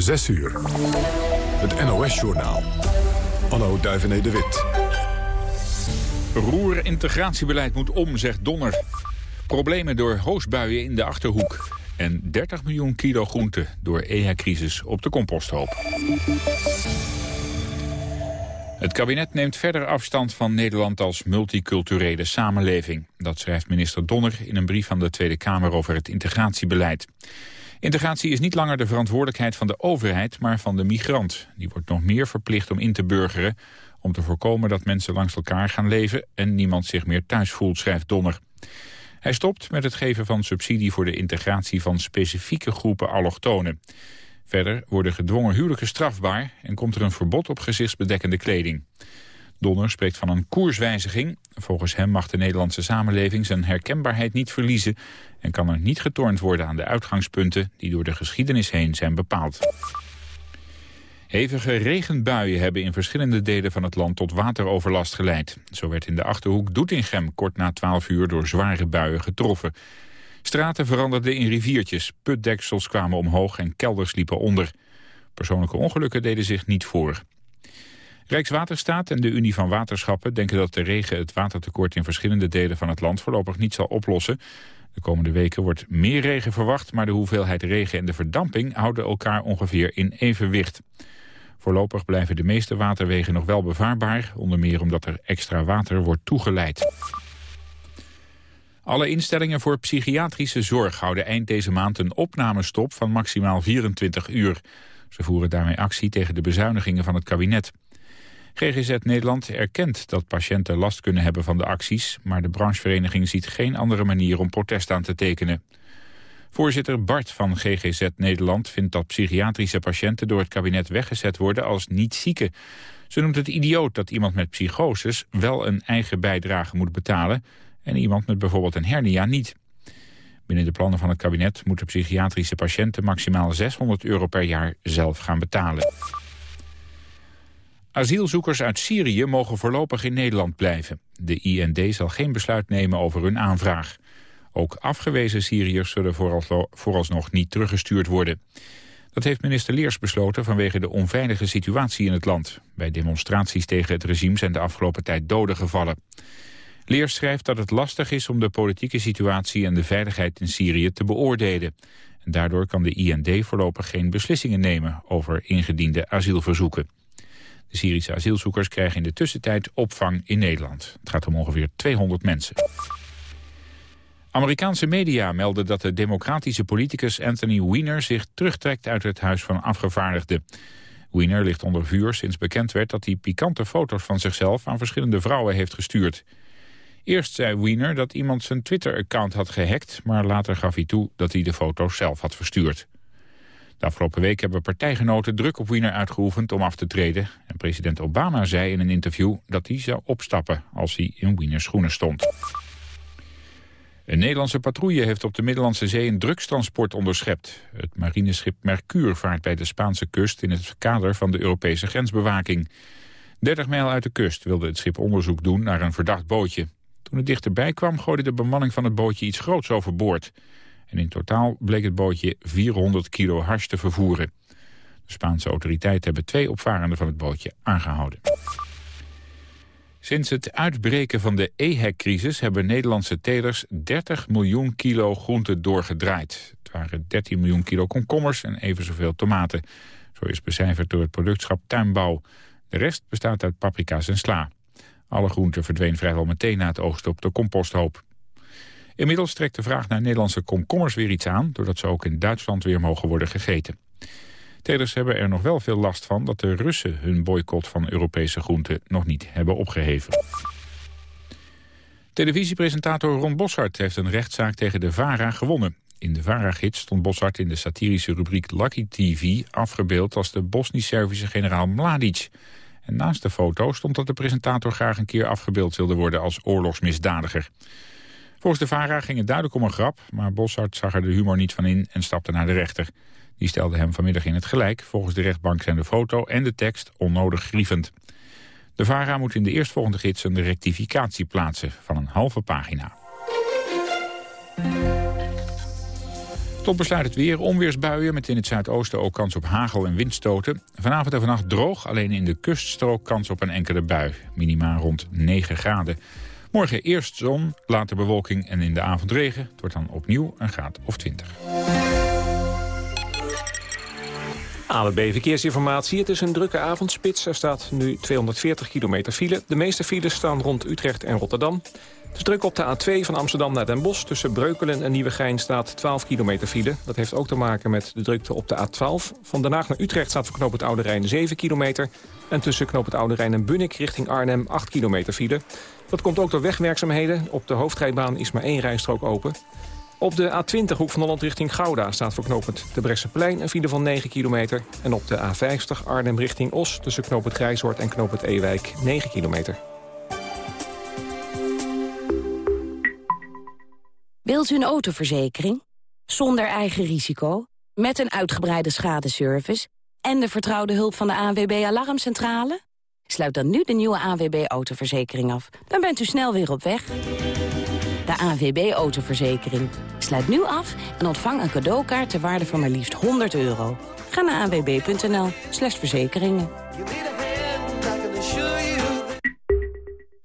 6 uur. Het NOS-journaal. Anno Duivené de Wit. Roer-integratiebeleid moet om, zegt Donner. Problemen door hoosbuien in de Achterhoek. En 30 miljoen kilo groente door EHA-crisis op de composthoop. Het kabinet neemt verder afstand van Nederland als multiculturele samenleving. Dat schrijft minister Donner in een brief van de Tweede Kamer over het integratiebeleid. Integratie is niet langer de verantwoordelijkheid van de overheid, maar van de migrant. Die wordt nog meer verplicht om in te burgeren... om te voorkomen dat mensen langs elkaar gaan leven... en niemand zich meer thuis voelt, schrijft Donner. Hij stopt met het geven van subsidie voor de integratie van specifieke groepen allochtonen. Verder worden gedwongen huwelijken strafbaar en komt er een verbod op gezichtsbedekkende kleding. Donner spreekt van een koerswijziging. Volgens hem mag de Nederlandse samenleving zijn herkenbaarheid niet verliezen... en kan er niet getornd worden aan de uitgangspunten die door de geschiedenis heen zijn bepaald. Hevige regenbuien hebben in verschillende delen van het land tot wateroverlast geleid. Zo werd in de Achterhoek Doetinchem kort na 12 uur door zware buien getroffen. Straten veranderden in riviertjes, putdeksels kwamen omhoog en kelders liepen onder. Persoonlijke ongelukken deden zich niet voor. Rijkswaterstaat en de Unie van Waterschappen denken dat de regen het watertekort in verschillende delen van het land voorlopig niet zal oplossen. De komende weken wordt meer regen verwacht, maar de hoeveelheid regen en de verdamping houden elkaar ongeveer in evenwicht. Voorlopig blijven de meeste waterwegen nog wel bevaarbaar, onder meer omdat er extra water wordt toegeleid. Alle instellingen voor psychiatrische zorg houden eind deze maand een opnamestop van maximaal 24 uur. Ze voeren daarmee actie tegen de bezuinigingen van het kabinet. GGZ Nederland erkent dat patiënten last kunnen hebben van de acties... maar de branchevereniging ziet geen andere manier om protest aan te tekenen. Voorzitter Bart van GGZ Nederland vindt dat psychiatrische patiënten... door het kabinet weggezet worden als niet zieken. Ze noemt het idioot dat iemand met psychoses wel een eigen bijdrage moet betalen... en iemand met bijvoorbeeld een hernia niet. Binnen de plannen van het kabinet moeten psychiatrische patiënten... maximaal 600 euro per jaar zelf gaan betalen. Asielzoekers uit Syrië mogen voorlopig in Nederland blijven. De IND zal geen besluit nemen over hun aanvraag. Ook afgewezen Syriërs zullen vooralsnog niet teruggestuurd worden. Dat heeft minister Leers besloten vanwege de onveilige situatie in het land. Bij demonstraties tegen het regime zijn de afgelopen tijd doden gevallen. Leers schrijft dat het lastig is om de politieke situatie en de veiligheid in Syrië te beoordelen. En daardoor kan de IND voorlopig geen beslissingen nemen over ingediende asielverzoeken. De Syrische asielzoekers krijgen in de tussentijd opvang in Nederland. Het gaat om ongeveer 200 mensen. Amerikaanse media melden dat de democratische politicus Anthony Weiner zich terugtrekt uit het Huis van Afgevaardigden. Weiner ligt onder vuur sinds bekend werd dat hij pikante foto's van zichzelf aan verschillende vrouwen heeft gestuurd. Eerst zei Weiner dat iemand zijn Twitter-account had gehackt, maar later gaf hij toe dat hij de foto's zelf had verstuurd. De afgelopen week hebben partijgenoten druk op Wiener uitgeoefend om af te treden. En president Obama zei in een interview dat hij zou opstappen als hij in Wieners schoenen stond. Een Nederlandse patrouille heeft op de Middellandse Zee een drugstransport onderschept. Het marineschip Mercure vaart bij de Spaanse kust in het kader van de Europese grensbewaking. 30 mijl uit de kust wilde het schip onderzoek doen naar een verdacht bootje. Toen het dichterbij kwam gooide de bemanning van het bootje iets groots overboord. En in totaal bleek het bootje 400 kilo hash te vervoeren. De Spaanse autoriteiten hebben twee opvarenden van het bootje aangehouden. Sinds het uitbreken van de EHEC-crisis hebben Nederlandse telers 30 miljoen kilo groente doorgedraaid. Het waren 13 miljoen kilo komkommers en even zoveel tomaten. Zo is becijferd door het productschap Tuinbouw. De rest bestaat uit paprika's en sla. Alle groenten verdween vrijwel meteen na het oogsten op de composthoop. Inmiddels trekt de vraag naar Nederlandse komkommers weer iets aan... doordat ze ook in Duitsland weer mogen worden gegeten. Telers hebben er nog wel veel last van dat de Russen hun boycott van Europese groenten nog niet hebben opgeheven. Televisiepresentator Ron Boshart heeft een rechtszaak tegen de VARA gewonnen. In de VARA-gids stond Boshart in de satirische rubriek Lucky TV afgebeeld als de Bosnisch-Servische generaal Mladic. En naast de foto stond dat de presentator graag een keer afgebeeld wilde worden als oorlogsmisdadiger. Volgens de VARA ging het duidelijk om een grap, maar Boshart zag er de humor niet van in en stapte naar de rechter. Die stelde hem vanmiddag in het gelijk. Volgens de rechtbank zijn de foto en de tekst onnodig grievend. De VARA moet in de eerstvolgende gids een rectificatie plaatsen van een halve pagina. Tot besluit het weer. Onweersbuien met in het zuidoosten ook kans op hagel en windstoten. Vanavond en vannacht droog, alleen in de kuststrook kans op een enkele bui. Minima rond 9 graden. Morgen eerst zon, later bewolking en in de avond regen. Het wordt dan opnieuw een graad of 20. ABB Verkeersinformatie. Het is een drukke avondspits. Er staat nu 240 kilometer file. De meeste files staan rond Utrecht en Rotterdam. Het is druk op de A2 van Amsterdam naar Den Bosch. Tussen Breukelen en Nieuwegein staat 12 kilometer file. Dat heeft ook te maken met de drukte op de A12. Van Den Haag naar Utrecht staat voor knoop het Oude Rijn 7 kilometer. En tussen knoop het Oude Rijn en Bunnik richting Arnhem 8 kilometer file. Dat komt ook door wegwerkzaamheden. Op de hoofdrijbaan is maar één rijstrook open. Op de A20 hoek van Holland richting Gouda staat voor knooppunt de Bresseplein een file van 9 kilometer. En op de A50 Arnhem richting Os tussen knooppunt Grijshoort en knooppunt Ewijk 9 kilometer. Wilt u een autoverzekering? Zonder eigen risico? Met een uitgebreide schadeservice? En de vertrouwde hulp van de ANWB Alarmcentrale? Sluit dan nu de nieuwe ANWB autoverzekering af. Dan bent u snel weer op weg. De ANWB autoverzekering. Sluit nu af en ontvang een cadeaukaart ter waarde van maar liefst 100 euro. Ga naar anwb.nl slash verzekeringen.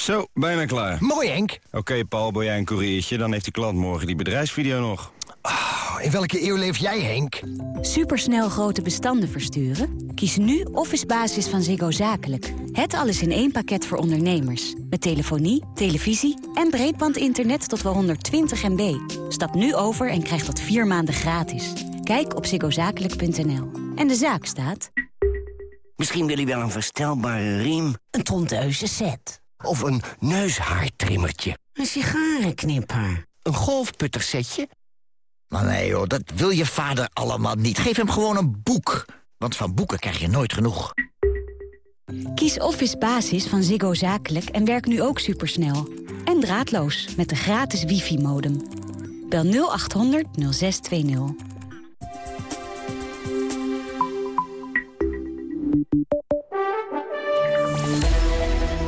Zo, bijna klaar. Mooi, Henk. Oké, Paul, ben jij een koeriertje? Dan heeft die klant morgen die bedrijfsvideo nog. Oh, in welke eeuw leef jij, Henk? Supersnel grote bestanden versturen? Kies nu Office Basis van Ziggo Zakelijk. Het alles in één pakket voor ondernemers. Met telefonie, televisie en breedbandinternet tot wel 120 MB. Stap nu over en krijg dat vier maanden gratis. Kijk op ziggozakelijk.nl. En de zaak staat... Misschien wil je wel een verstelbare riem. Een tondeuze set. Of een neushaartrimmertje. Een sigarenknipper. Een golfputtersetje. Maar nee joh, dat wil je vader allemaal niet. Geef hem gewoon een boek. Want van boeken krijg je nooit genoeg. Kies Office Basis van Ziggo Zakelijk en werk nu ook supersnel. En draadloos met de gratis wifi-modem. Bel 0800 0620.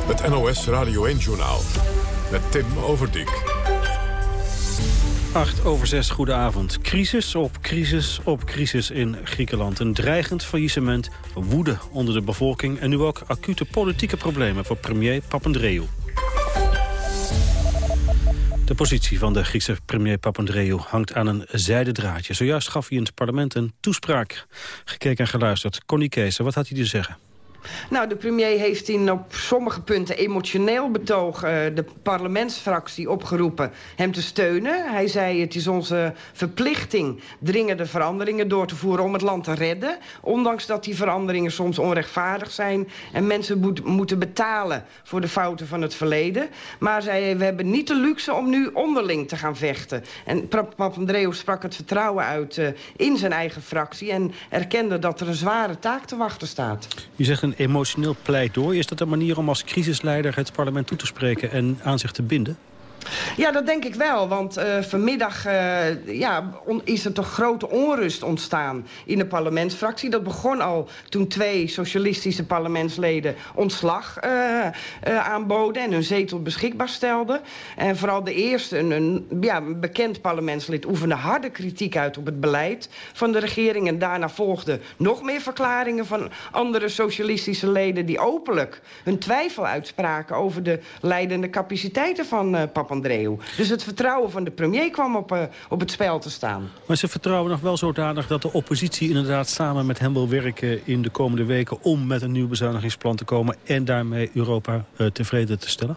Het NOS Radio 1-journaal met Tim Overdijk. 8 over 6, goedenavond. Crisis op crisis op crisis in Griekenland. Een dreigend faillissement, woede onder de bevolking... en nu ook acute politieke problemen voor premier Papandreou. De positie van de Griekse premier Papandreou hangt aan een zijden draadje. Zojuist gaf hij in het parlement een toespraak. Gekeken en geluisterd. Connie Kees, wat had hij te zeggen? Nou, de premier heeft in op sommige punten emotioneel betoog... Uh, de parlementsfractie opgeroepen hem te steunen. Hij zei het is onze verplichting dringende veranderingen door te voeren... om het land te redden. Ondanks dat die veranderingen soms onrechtvaardig zijn... en mensen moet, moeten betalen voor de fouten van het verleden. Maar zei we hebben niet de luxe om nu onderling te gaan vechten. En Papandreou sprak het vertrouwen uit uh, in zijn eigen fractie... en erkende dat er een zware taak te wachten staat. U zegt een een emotioneel pleidooi. Is dat een manier om als crisisleider het parlement toe te spreken en aan zich te binden? Ja, dat denk ik wel. Want uh, vanmiddag uh, ja, is er toch grote onrust ontstaan in de parlementsfractie. Dat begon al toen twee socialistische parlementsleden ontslag uh, aanboden... en hun zetel beschikbaar stelden. En vooral de eerste, een, ja, bekend parlementslid... oefende harde kritiek uit op het beleid van de regering. En daarna volgden nog meer verklaringen van andere socialistische leden... die openlijk hun twijfel uitspraken over de leidende capaciteiten van papa Papandreou. Dus het vertrouwen van de premier kwam op, uh, op het spel te staan. Maar ze vertrouwen nog wel zodanig dat de oppositie inderdaad samen met hem wil werken in de komende weken om met een nieuw bezuinigingsplan te komen en daarmee Europa uh, tevreden te stellen?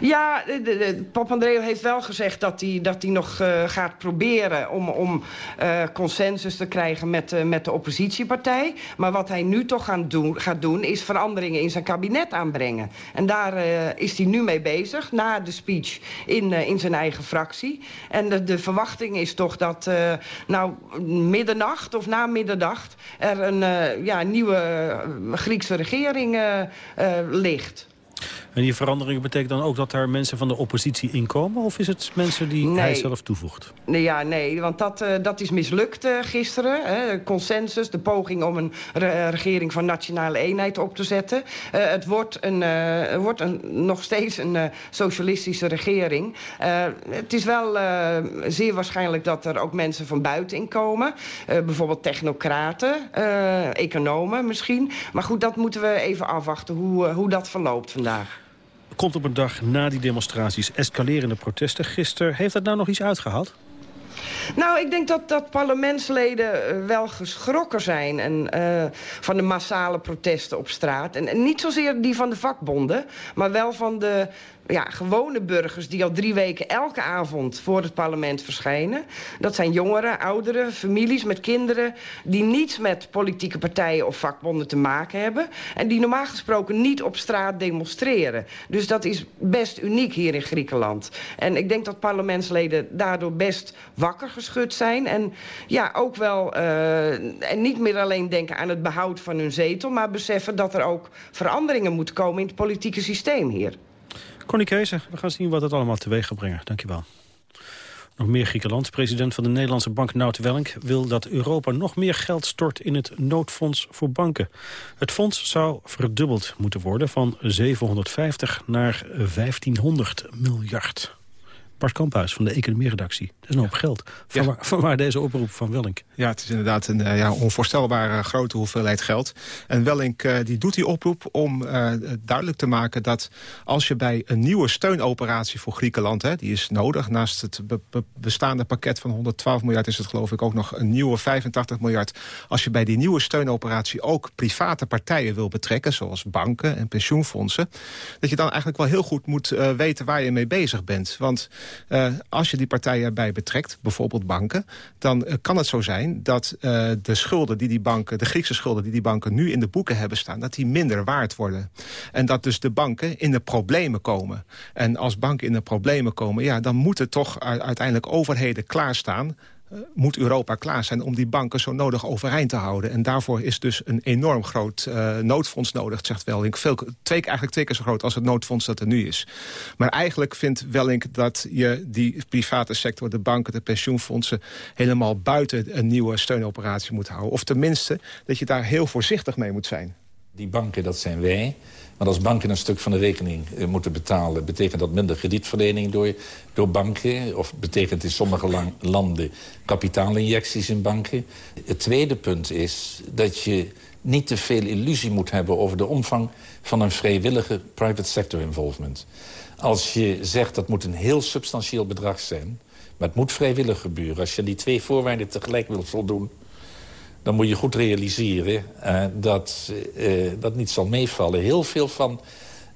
Ja, de, Papandreou heeft wel gezegd dat hij, dat hij nog uh, gaat proberen... om, om uh, consensus te krijgen met, uh, met de oppositiepartij. Maar wat hij nu toch gaan doen, gaat doen... is veranderingen in zijn kabinet aanbrengen. En daar is hij nu mee bezig, na de speech in, in zijn eigen fractie. En de, de verwachting is toch dat nou middernacht of na middernacht... er een ja, nieuwe Griekse regering ligt. En die verandering betekent dan ook dat er mensen van de oppositie inkomen? Of is het mensen die nee. hij zelf toevoegt? Nee, ja, nee, want dat, uh, dat is mislukt uh, gisteren. Hè. Consensus, de poging om een re regering van nationale eenheid op te zetten. Uh, het wordt, een, wordt een, nog steeds een socialistische regering. het is wel zeer waarschijnlijk dat er ook mensen van buiten inkomen. bijvoorbeeld technocraten, economen misschien. Maar goed, dat moeten we even afwachten hoe, hoe dat verloopt vandaag komt op een dag na die demonstraties escalerende protesten. Gisteren, heeft dat nou nog iets uitgehaald? Nou, ik denk dat, dat parlementsleden wel geschrokken zijn en, uh, van de massale protesten op straat. En, niet zozeer die van de vakbonden, maar wel van de ja, gewone burgers die al drie weken elke avond voor het parlement verschijnen. Dat zijn jongeren, ouderen, families met kinderen... die niets met politieke partijen of vakbonden te maken hebben... en die normaal gesproken niet op straat demonstreren. Dus dat is best uniek hier in Griekenland. En ik denk dat parlementsleden daardoor best wakker geschud zijn... en ja, ook wel uh, en niet meer alleen denken aan het behoud van hun zetel... maar beseffen dat er ook veranderingen moeten komen in het politieke systeem hier. Connie Keeser, we gaan zien wat het allemaal teweeg gaat brengen. Dankjewel. Nog meer Griekenland. President van de Nederlandse bank Nout Welling wil dat Europa nog meer geld stort in het noodfonds voor banken. Het fonds zou verdubbeld moeten worden van 750 naar 1500 miljard. Bart Kamphuis van de economieredactie. Dat is een hoop geld. Van, ja. waar, van waar deze oproep van Wellink? Ja, het is inderdaad een ja, onvoorstelbare grote hoeveelheid geld. En Wellink uh, die doet die oproep om uh, duidelijk te maken dat als je bij een nieuwe steunoperatie voor Griekenland, hè, die is nodig, naast het be be bestaande pakket van 112 miljard is het geloof ik ook nog een nieuwe 85 miljard. Als je bij die nieuwe steunoperatie ook private partijen wil betrekken, zoals banken en pensioenfondsen, dat je dan eigenlijk wel heel goed moet uh, weten waar je mee bezig bent. Want als je die partijen erbij betrekt, bijvoorbeeld banken... dan uh, kan het zo zijn dat uh, de schulden die die banken... de Griekse schulden die die banken nu in de boeken hebben staan... dat die minder waard worden. En dat dus de banken in de problemen komen. En als banken in de problemen komen... ja, dan moeten toch uiteindelijk overheden klaarstaan moet Europa klaar zijn om die banken zo nodig overeind te houden. En daarvoor is dus een enorm groot uh, noodfonds nodig, zegt Wellink. Veel, twee, eigenlijk twee keer zo groot als het noodfonds dat er nu is. Maar eigenlijk vindt Wellink dat je die private sector, de banken, de pensioenfondsen... helemaal buiten een nieuwe steunoperatie moet houden. Of tenminste, dat je daar heel voorzichtig mee moet zijn. Die banken, dat zijn wij. Maar als banken een stuk van de rekening uh, moeten betalen... betekent dat minder kredietverlening door, door banken... of betekent in sommige lang, landen kapitaalinjecties in banken. Het tweede punt is dat je niet te veel illusie moet hebben... over de omvang van een vrijwillige private sector involvement. Als je zegt dat moet een heel substantieel bedrag zijn... maar het moet vrijwillig gebeuren. Als je die twee voorwaarden tegelijk wilt voldoen dan moet je goed realiseren uh, dat uh, dat niet zal meevallen. Heel veel van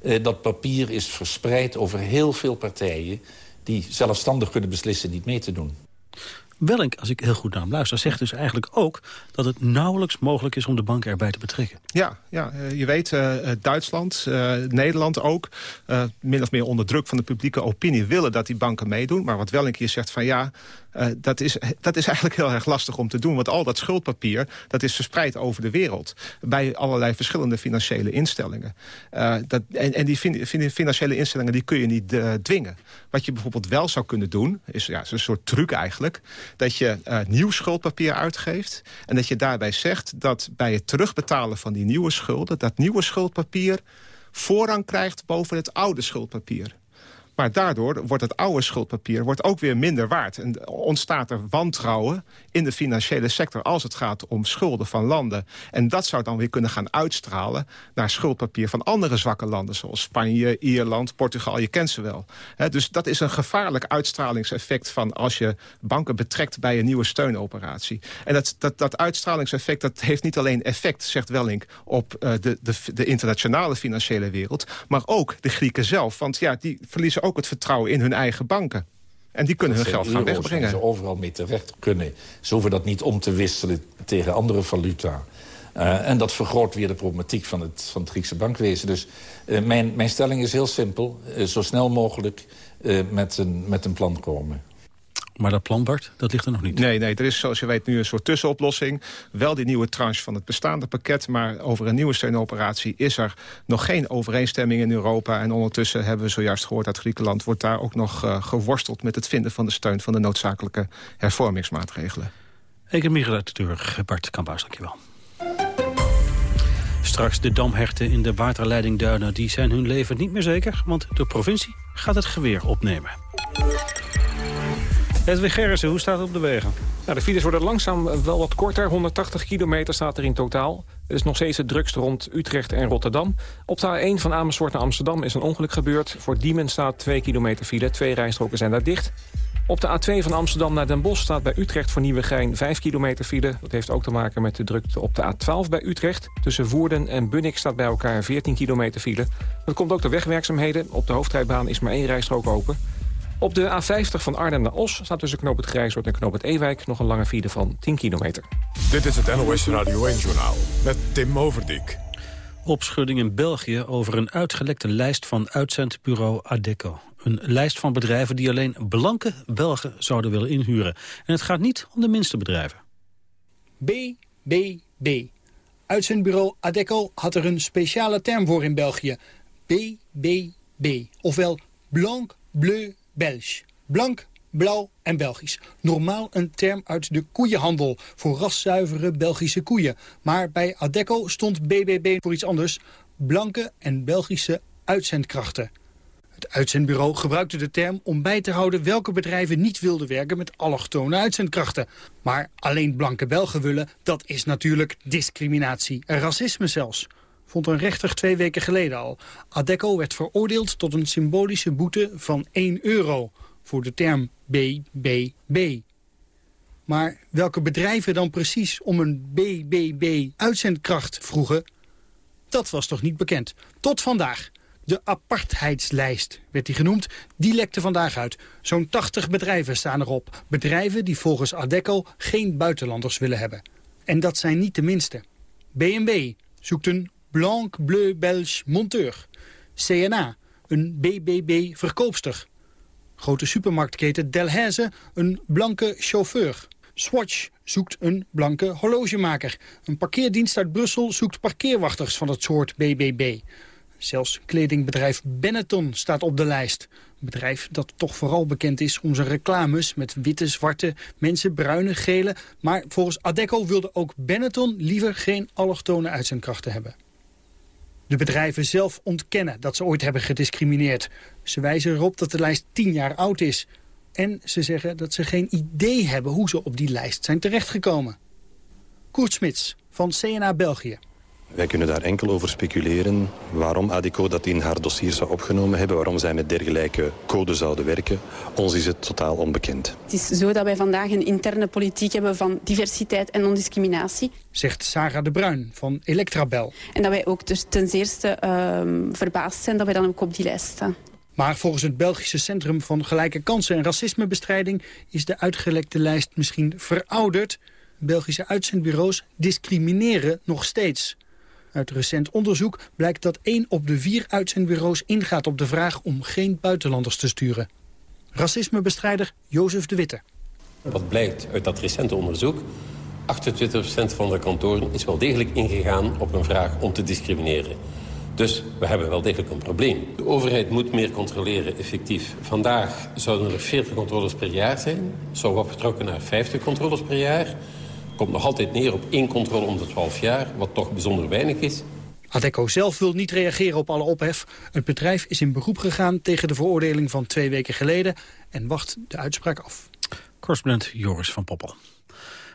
uh, dat papier is verspreid over heel veel partijen... die zelfstandig kunnen beslissen niet mee te doen. Wellink, als ik heel goed naar hem luister, zegt dus eigenlijk ook... dat het nauwelijks mogelijk is om de banken erbij te betrekken. Ja, ja je weet, uh, Duitsland, uh, Nederland ook... Min of meer onder druk van de publieke opinie willen dat die banken meedoen. Maar wat Wellink hier zegt van ja, dat, is, dat is eigenlijk heel erg lastig om te doen. Want al dat schuldpapier, dat is verspreid over de wereld. Bij allerlei verschillende financiële instellingen. Dat, en, en die fin, financiële instellingen die kun je niet dwingen. Wat je bijvoorbeeld wel zou kunnen doen, is, ja, is een soort truc eigenlijk... dat je nieuw schuldpapier uitgeeft... en dat je daarbij zegt dat bij het terugbetalen van die nieuwe schulden... dat nieuwe schuldpapier voorrang krijgt boven het oude schuldpapier. Maar daardoor wordt het oude schuldpapier wordt ook weer minder waard. En ontstaat er wantrouwen in de financiële sector... als het gaat om schulden van landen. En dat zou dan weer kunnen gaan uitstralen... naar schuldpapier van andere zwakke landen... zoals Spanje, Ierland, Portugal, je kent ze wel. dus dat is een gevaarlijk uitstralingseffect... van als je banken betrekt bij een nieuwe steunoperatie. En dat, dat, dat uitstralingseffect dat heeft niet alleen effect, zegt Wellink... op uh, de, de, de internationale financiële wereld... maar ook de Grieken zelf. Want ja, die verliezen ook het vertrouwen in hun eigen banken. En die kunnen hun geld gaan wegbrengen. ze overal mee terecht kunnen. Ze hoeven dat niet om te wisselen tegen andere valuta. Uh, en dat vergroot weer de problematiek van het, van het Griekse bankwezen. Dus uh, mijn, mijn stelling is heel simpel. Uh, zo snel mogelijk met, een, met een plan komen. Maar dat plan, Bart, dat ligt er nog niet. Nee, nee, er is zoals je weet nu een soort tussenoplossing. Wel die nieuwe tranche van het bestaande pakket... maar over een nieuwe steunoperatie is er nog geen overeenstemming in Europa. En ondertussen hebben we zojuist gehoord uit Griekenland... wordt daar ook nog uh, geworsteld met het vinden van de steun... van de noodzakelijke hervormingsmaatregelen. Economie-redacteur Bart Kambaas, dankjewel. Straks de damherten in de waterleidingduinen die zijn hun leven niet meer zeker... want de provincie gaat het geweer opnemen. Edwin Gerritsen, hoe staat het op de wegen? Nou, de files worden langzaam wel wat korter. 180 kilometer staat er in totaal. Het is nog steeds het drukst rond Utrecht en Rotterdam. Op de A1 van Amersfoort naar Amsterdam is een ongeluk gebeurd. Voor Diemen staat 2 kilometer file. Twee rijstroken zijn daar dicht. Op de A2 van Amsterdam naar Den Bosch staat bij Utrecht voor Nieuwegein 5 kilometer file. Dat heeft ook te maken met de drukte op de A12 bij Utrecht. Tussen Woerden en Bunnik staat bij elkaar 14 kilometer file. Dat komt ook door wegwerkzaamheden. Op de hoofdrijbaan is maar één rijstrook open. Op de A50 van Arnhem naar Os staat tussen Knoop het Grijshoort en Knoop het Ewijk... nog een lange file van 10 kilometer. Dit is het NOS Radio 1-journaal met Tim Overdijk. Opschudding in België over een uitgelekte lijst van uitzendbureau Adecco. Een lijst van bedrijven die alleen blanke Belgen zouden willen inhuren. En het gaat niet om de minste bedrijven. BBB. Uitzendbureau Adecco had er een speciale term voor in België. BBB, ofwel Blanc Bleu Belge. Blank, blauw en Belgisch. Normaal een term uit de koeienhandel voor raszuivere Belgische koeien. Maar bij Adecco stond BBB voor iets anders. Blanke en Belgische uitzendkrachten. Het uitzendbureau gebruikte de term om bij te houden welke bedrijven niet wilden werken met allochtone uitzendkrachten. Maar alleen blanke Belgen willen, dat is natuurlijk discriminatie racisme zelfs vond een rechter twee weken geleden al. Adecco werd veroordeeld tot een symbolische boete van 1 euro voor de term BBB. Maar welke bedrijven dan precies om een BBB-uitzendkracht vroegen, dat was toch niet bekend. Tot vandaag. De apartheidslijst werd die genoemd. Die lekte vandaag uit. Zo'n 80 bedrijven staan erop. Bedrijven die volgens Adecco geen buitenlanders willen hebben. En dat zijn niet de minste. BMW zoekt een Blanc Bleu Belge monteur. CNA, een BBB verkoopster. Grote supermarktketen Delhaize, een blanke chauffeur. Swatch zoekt een blanke horlogemaker. Een parkeerdienst uit Brussel zoekt parkeerwachters van het soort BBB. Zelfs kledingbedrijf Benetton staat op de lijst. Een bedrijf dat toch vooral bekend is om zijn reclames... met witte, zwarte, mensen, bruine, gele. Maar volgens Adecco wilde ook Benetton liever geen allochtone uitzendkrachten hebben. De bedrijven zelf ontkennen dat ze ooit hebben gediscrimineerd. Ze wijzen erop dat de lijst tien jaar oud is. En ze zeggen dat ze geen idee hebben hoe ze op die lijst zijn terechtgekomen. Koert Smits van CNA België. Wij kunnen daar enkel over speculeren waarom ADICO dat in haar dossier zou opgenomen hebben, waarom zij met dergelijke code zouden werken. Ons is het totaal onbekend. Het is zo dat wij vandaag een interne politiek hebben van diversiteit en non-discriminatie. Zegt Sarah de Bruin van Electrabel. En dat wij ook dus ten zeerste uh, verbaasd zijn dat wij dan ook op die lijst staan. Maar volgens het Belgische Centrum van Gelijke Kansen en Racismebestrijding is de uitgelekte lijst misschien verouderd. Belgische uitzendbureaus discrimineren nog steeds. Uit recent onderzoek blijkt dat één op de vier uitzendbureaus ingaat op de vraag om geen buitenlanders te sturen. Racismebestrijder Jozef de Witte. Wat blijkt uit dat recente onderzoek? 28% van de kantoren is wel degelijk ingegaan op een vraag om te discrimineren. Dus we hebben wel degelijk een probleem. De overheid moet meer controleren, effectief. Vandaag zouden er 40 controles per jaar zijn. Zo opgetrokken naar 50 controles per jaar komt nog altijd neer op één controle om de 12 jaar, wat toch bijzonder weinig is. Adecco zelf wil niet reageren op alle ophef. Het bedrijf is in beroep gegaan tegen de veroordeling van twee weken geleden... en wacht de uitspraak af. Correspondent Joris van Poppel.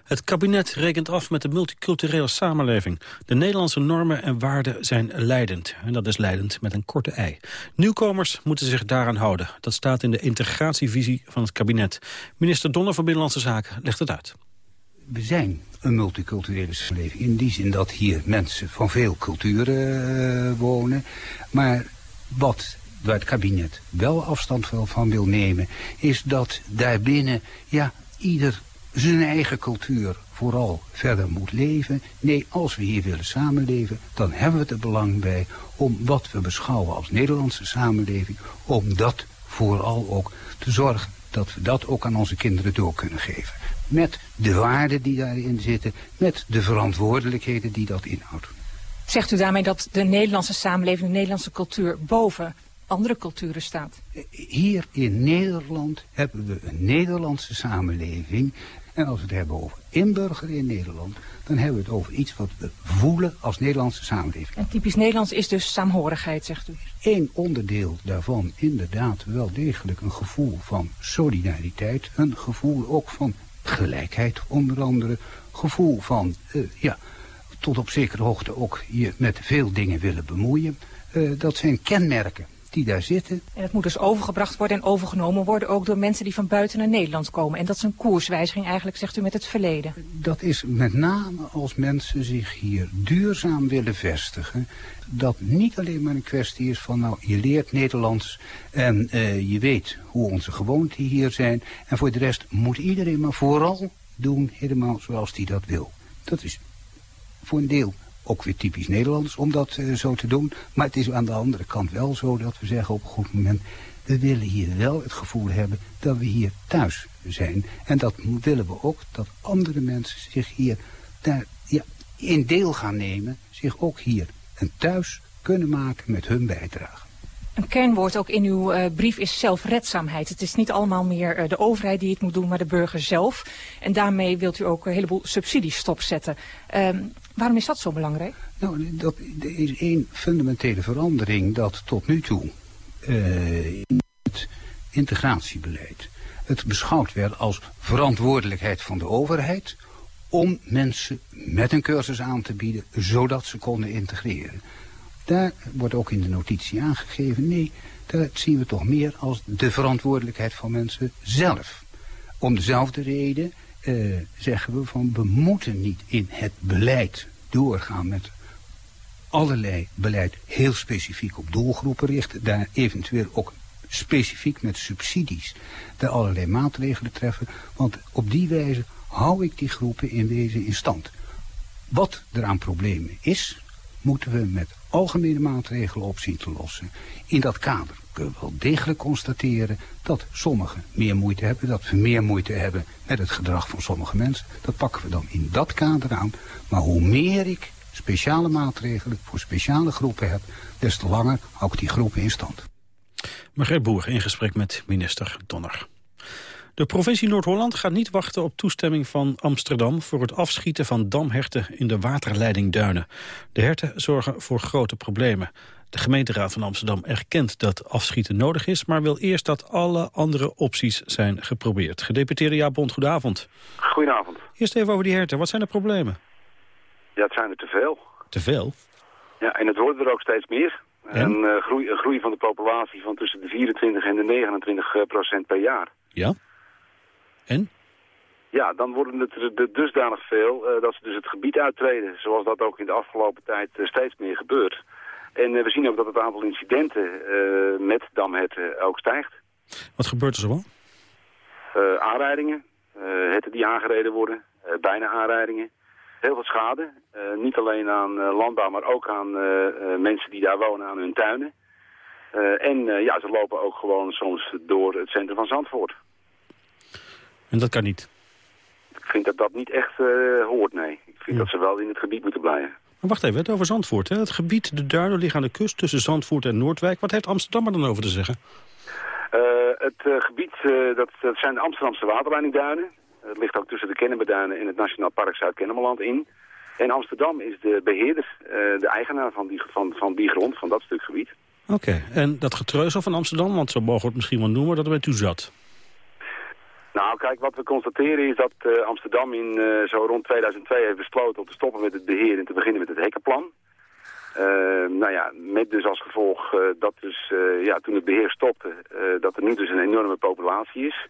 Het kabinet rekent af met de multiculturele samenleving. De Nederlandse normen en waarden zijn leidend. En dat is leidend met een korte ei. Nieuwkomers moeten zich daaraan houden. Dat staat in de integratievisie van het kabinet. Minister Donner van Binnenlandse Zaken legt het uit. We zijn een multiculturele samenleving. In die zin dat hier mensen van veel culturen uh, wonen. Maar wat waar het kabinet wel afstand van wil nemen... is dat daarbinnen ja, ieder zijn eigen cultuur vooral verder moet leven. Nee, als we hier willen samenleven, dan hebben we er belang bij... om wat we beschouwen als Nederlandse samenleving... om dat vooral ook te zorgen dat we dat ook aan onze kinderen door kunnen geven. Met de waarden die daarin zitten, met de verantwoordelijkheden die dat inhoudt. Zegt u daarmee dat de Nederlandse samenleving, de Nederlandse cultuur... boven andere culturen staat? Hier in Nederland hebben we een Nederlandse samenleving... En als we het hebben over inburgeren in Nederland... dan hebben we het over iets wat we voelen als Nederlandse samenleving. En typisch Nederlands is dus saamhorigheid, zegt u? Eén onderdeel daarvan inderdaad wel degelijk een gevoel van solidariteit. Een gevoel ook van gelijkheid onder andere. Gevoel van, uh, ja, tot op zekere hoogte ook je met veel dingen willen bemoeien. Uh, dat zijn kenmerken die daar zitten. En het moet dus overgebracht worden en overgenomen worden ook door mensen die van buiten naar Nederland komen. En dat is een koerswijziging eigenlijk, zegt u, met het verleden. Dat is met name als mensen zich hier duurzaam willen vestigen. Dat niet alleen maar een kwestie is van, nou, je leert Nederlands en uh, je weet hoe onze gewoonten hier zijn. En voor de rest moet iedereen maar vooral doen helemaal zoals hij dat wil. Dat is voor een deel ook weer typisch Nederlands om dat uh, zo te doen. Maar het is aan de andere kant wel zo dat we zeggen op een goed moment... we willen hier wel het gevoel hebben dat we hier thuis zijn. En dat willen we ook, dat andere mensen zich hier ja, in deel gaan nemen... zich ook hier een thuis kunnen maken met hun bijdrage. Een kernwoord ook in uw uh, brief is zelfredzaamheid. Het is niet allemaal meer uh, de overheid die het moet doen, maar de burger zelf. En daarmee wilt u ook een heleboel subsidies stopzetten. Um, waarom is dat zo belangrijk? Nou, dat, er is één fundamentele verandering dat tot nu toe uh, het integratiebeleid het beschouwd werd als verantwoordelijkheid van de overheid om mensen met een cursus aan te bieden, zodat ze konden integreren. Daar wordt ook in de notitie aangegeven, nee, dat zien we toch meer als de verantwoordelijkheid van mensen zelf. Om dezelfde reden uh, zeggen we van we moeten niet in het beleid doorgaan met allerlei beleid heel specifiek op doelgroepen richten. Daar eventueel ook specifiek met subsidies daar allerlei maatregelen treffen. Want op die wijze hou ik die groepen in wezen in stand. Wat er aan problemen is, moeten we met algemene maatregelen op zien te lossen. In dat kader kunnen we wel degelijk constateren dat sommigen meer moeite hebben, dat we meer moeite hebben met het gedrag van sommige mensen. Dat pakken we dan in dat kader aan. Maar hoe meer ik speciale maatregelen voor speciale groepen heb, des te langer hou ik die groepen in stand. Margreet Boer in gesprek met minister Donner. De provincie Noord-Holland gaat niet wachten op toestemming van Amsterdam... voor het afschieten van damherten in de waterleiding Duinen. De herten zorgen voor grote problemen. De gemeenteraad van Amsterdam erkent dat afschieten nodig is... maar wil eerst dat alle andere opties zijn geprobeerd. Gedeputeerde Jaap Bond, goedenavond. Goedenavond. Eerst even over die herten. Wat zijn de problemen? Ja, het zijn er te veel. Te veel? Ja, en het worden er ook steeds meer. En? Uh, groei, een groei van de populatie van tussen de 24 en de 29 procent per jaar. Ja? En? Ja, dan worden het er dusdanig veel uh, dat ze dus het gebied uittreden. Zoals dat ook in de afgelopen tijd uh, steeds meer gebeurt. En uh, we zien ook dat het aantal incidenten met damherten ook stijgt. Wat gebeurt er zoal? aanrijdingen, herten die aangereden worden, bijna aanrijdingen. Heel veel schade, niet alleen aan landbouw, maar ook aan mensen die daar wonen aan hun tuinen. en ja, ze lopen ook gewoon soms door het centrum van Zandvoort. En dat kan niet? Ik vind dat dat niet echt uh, hoort, nee. Ik vind ja. dat ze wel in het gebied moeten blijven. Maar wacht even, het over Zandvoort. Hè? Het gebied, de duinen liggen aan de kust tussen Zandvoort en Noordwijk. Wat heeft Amsterdam er dan over te zeggen? Uh, het uh, gebied, dat, dat, zijn de Amsterdamse waterleidingduinen. Het ligt ook tussen de Kennemerduinen en het Nationaal Park Zuid-Kennemerland in. En Amsterdam is de beheerder, eh, de eigenaar van die, van, van die grond, van dat stuk gebied. Oké, en dat getreuzel van Amsterdam, want zo mogen we het misschien wel noemen, dat bent u zat. Nou, kijk, wat we constateren is dat uh, Amsterdam in uh, zo rond 2002 heeft besloten om te stoppen met het beheer en te beginnen met het hekkenplan. Uh, nou ja, met dus als gevolg dat dus, ja, toen het beheer stopte, dat er nu dus een enorme populatie is.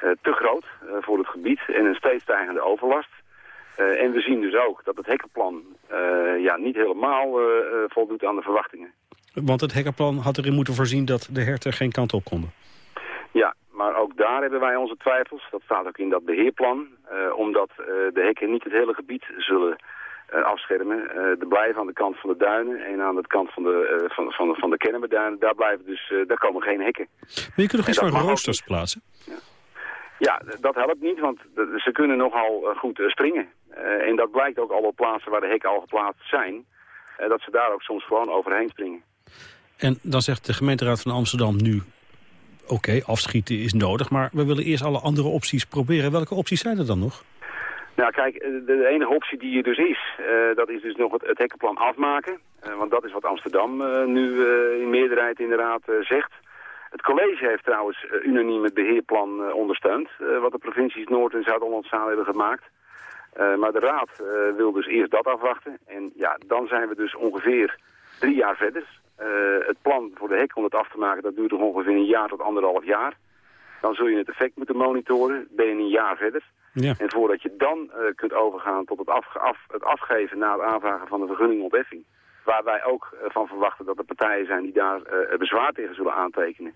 te groot voor het gebied en een steeds stijgende overlast. en we zien dus ook dat het hekkenplan ja, niet helemaal voldoet aan de verwachtingen. Want het hekkenplan had erin moeten voorzien dat de herten geen kant op konden. Ja, maar ook daar hebben wij onze twijfels. Dat staat ook in dat beheerplan. Uh, omdat uh, de hekken niet het hele gebied zullen uh, afschermen. de blijven aan de kant van de duinen en aan de kant van de, van, van, de, van de Kennemerduinen. Daar, blijven dus, daar komen geen hekken. Maar je kunt nog iets van roosters plaatsen? Ja. ja. dat helpt niet, want ze kunnen nogal goed springen. en dat blijkt ook al op plaatsen waar de hekken al geplaatst zijn. dat ze daar ook soms gewoon overheen springen. En dan zegt de gemeenteraad van Amsterdam nu... oké, afschieten is nodig, maar we willen eerst alle andere opties proberen. Welke opties zijn er dan nog? Nou kijk, de, enige optie die er dus is, uh, dat is dus nog het, hekkenplan afmaken. Uh, want dat is wat Amsterdam nu in meerderheid in de raad zegt. Het college heeft trouwens unaniem het beheerplan ondersteund, wat de provincies Noord- en Zuid-Holland samen hebben gemaakt. maar de raad wil dus eerst dat afwachten. En ja, dan zijn we dus ongeveer drie jaar verder. Uh, het plan voor de hek om het af te maken, dat duurt ongeveer een jaar tot anderhalf jaar. Dan zul je het effect moeten monitoren. Ben je een jaar verder. Ja. En voordat je dan uh, kunt overgaan tot het, af, af, het afgeven na het aanvragen van de vergunning ontheffing. Waar wij ook uh, van verwachten dat er partijen zijn die daar bezwaar tegen zullen aantekenen.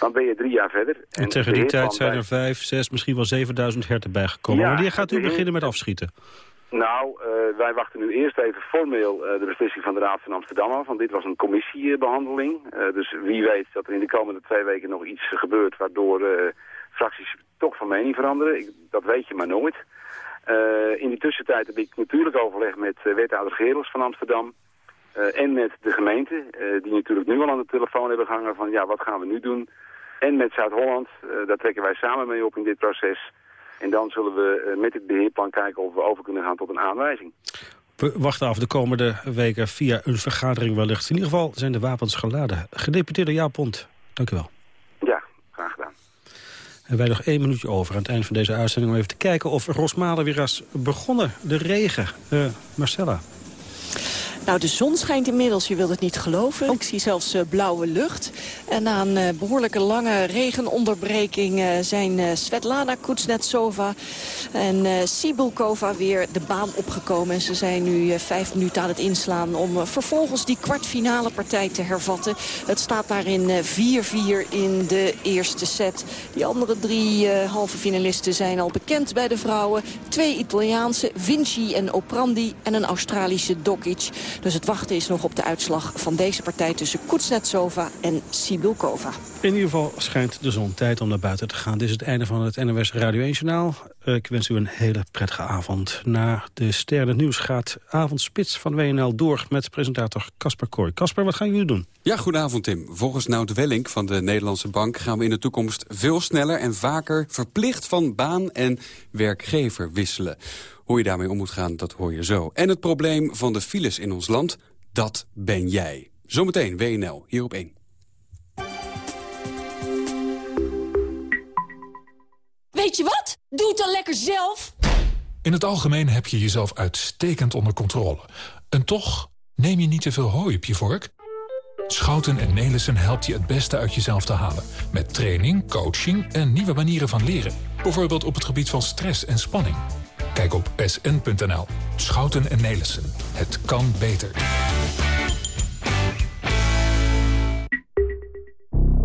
Dan ben je drie jaar verder. En, en tegen die tijd zijn er vijf, zes, misschien wel 7000 herten bijgekomen. Ja, Wanneer gaat u beginnen met afschieten? Nou, uh, wij wachten nu eerst even formeel uh, de beslissing van de Raad van Amsterdam af. Want dit was een commissiebehandeling. Uh, dus wie weet dat er in de komende twee weken nog iets gebeurt... waardoor fracties toch van mening veranderen. Dat weet je maar nooit. in die tussentijd heb ik natuurlijk overleg met wethouder Gerels van Amsterdam... en met de gemeente, die natuurlijk nu al aan de telefoon hebben gehangen van... ja, wat gaan we nu doen? En met Zuid-Holland, daar trekken wij samen mee op in dit proces... En dan zullen we eh, met het beheerplan kijken of we over kunnen gaan tot een aanwijzing. We wachten af de komende weken via een vergadering wellicht. In ieder geval zijn de wapens geladen. Gedeputeerde Jaap Pont, dank u wel. Ja, graag gedaan. En wij nog één minuutje over aan het eind van deze uitzending... om even te kijken of Rosmalen weer is begonnen. De regen. Uh, Marcella. Nou, de zon schijnt inmiddels, je wilt het niet geloven. Ik zie zelfs uh, blauwe lucht. En na een uh, behoorlijke lange regenonderbreking uh, zijn Svetlana Kuznetsova en Sibulkova weer de baan opgekomen. En ze zijn nu vijf minuten aan het inslaan om vervolgens die kwartfinale partij te hervatten. Het staat daarin 4-4 in de eerste set. Die andere drie halve finalisten zijn al bekend bij de vrouwen. Twee Italiaanse, Vinci en Oprandi en een Australische Dokic. Dus het wachten is nog op de uitslag van deze partij tussen Kuznetsova en Sibulkova. In ieder geval schijnt de zon tijd om naar buiten te gaan. Dit is het einde van het NOS Radio 1 Journaal. Ik wens u een hele prettige avond. Na de sterren nieuws gaat avondspits van WNL door met presentator Casper Kooi. Casper, wat gaan jullie doen? Ja, goedenavond Tim. Volgens Nout Welling van de Nederlandse Bank gaan we in de toekomst veel sneller en vaker verplicht van baan en werkgever wisselen. Hoe je daarmee om moet gaan, dat hoor je zo. En het probleem van de files in ons land, dat ben jij. Zometeen WNL, hier op 1. Weet je wat? Doe het dan lekker zelf. In het algemeen heb je jezelf uitstekend onder controle. En toch neem je niet te veel hooi op je vork? Schouten en Nelissen helpt je het beste uit jezelf te halen. Met training, coaching en nieuwe manieren van leren. Bijvoorbeeld op het gebied van stress en spanning. Kijk op sn.nl. Schouten en Nelissen. Het kan beter.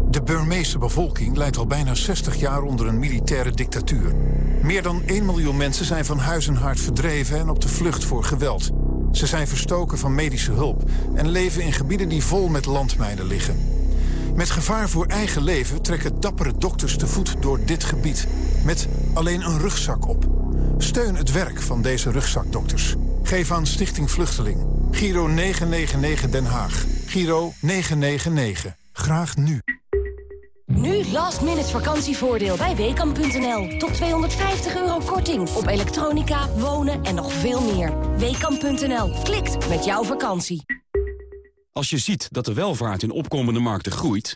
De Burmeese bevolking leidt al bijna 60 jaar onder een militaire dictatuur. Meer dan 1 miljoen mensen zijn van huis en hart verdreven en op de vlucht voor geweld. Ze zijn verstoken van medische hulp en leven in gebieden die vol met landmijnen liggen. Met gevaar voor eigen leven trekken dappere dokters te voet door dit gebied. Met alleen een rugzak op. Steun het werk van deze rugzakdokters. Geef aan Stichting Vluchteling. Giro 999 Den Haag. Giro 999. Graag nu. Nu last minute vakantievoordeel bij Weekamp.nl. Tot 250 euro korting op elektronica, wonen en nog veel meer. Weekamp.nl. Klikt met jouw vakantie. Als je ziet dat de welvaart in opkomende markten groeit...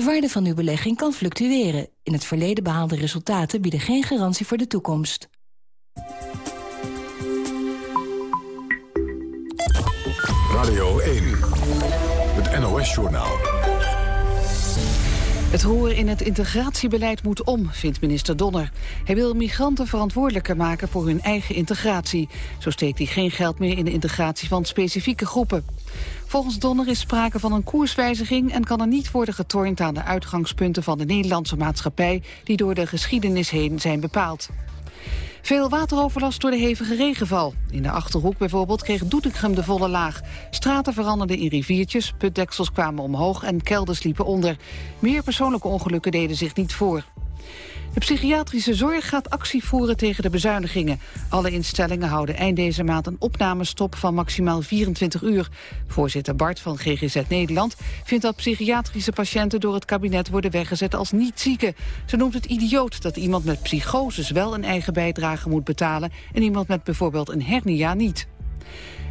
De waarde van uw belegging kan fluctueren. In het verleden behaalde resultaten bieden geen garantie voor de toekomst. Radio 1, het NOS-journaal. Het roer in het integratiebeleid moet om, vindt minister Donner. Hij wil migranten verantwoordelijker maken voor hun eigen integratie. Zo steekt hij geen geld meer in de integratie van specifieke groepen. Volgens Donner is sprake van een koerswijziging... en kan er niet worden getornd aan de uitgangspunten van de Nederlandse maatschappij... die door de geschiedenis heen zijn bepaald. Veel wateroverlast door de hevige regenval. In de Achterhoek bijvoorbeeld kreeg Doetinchem de volle laag. Straten veranderden in riviertjes, putdeksels kwamen omhoog en kelders liepen onder. Meer persoonlijke ongelukken deden zich niet voor. De psychiatrische zorg gaat actie voeren tegen de bezuinigingen. Alle instellingen houden eind deze maand een opnamestop van maximaal 24 uur. Voorzitter Bart van GGZ Nederland vindt dat psychiatrische patiënten door het kabinet worden weggezet als niet zieken. Ze noemt het idioot dat iemand met psychoses wel een eigen bijdrage moet betalen en iemand met bijvoorbeeld een hernia niet.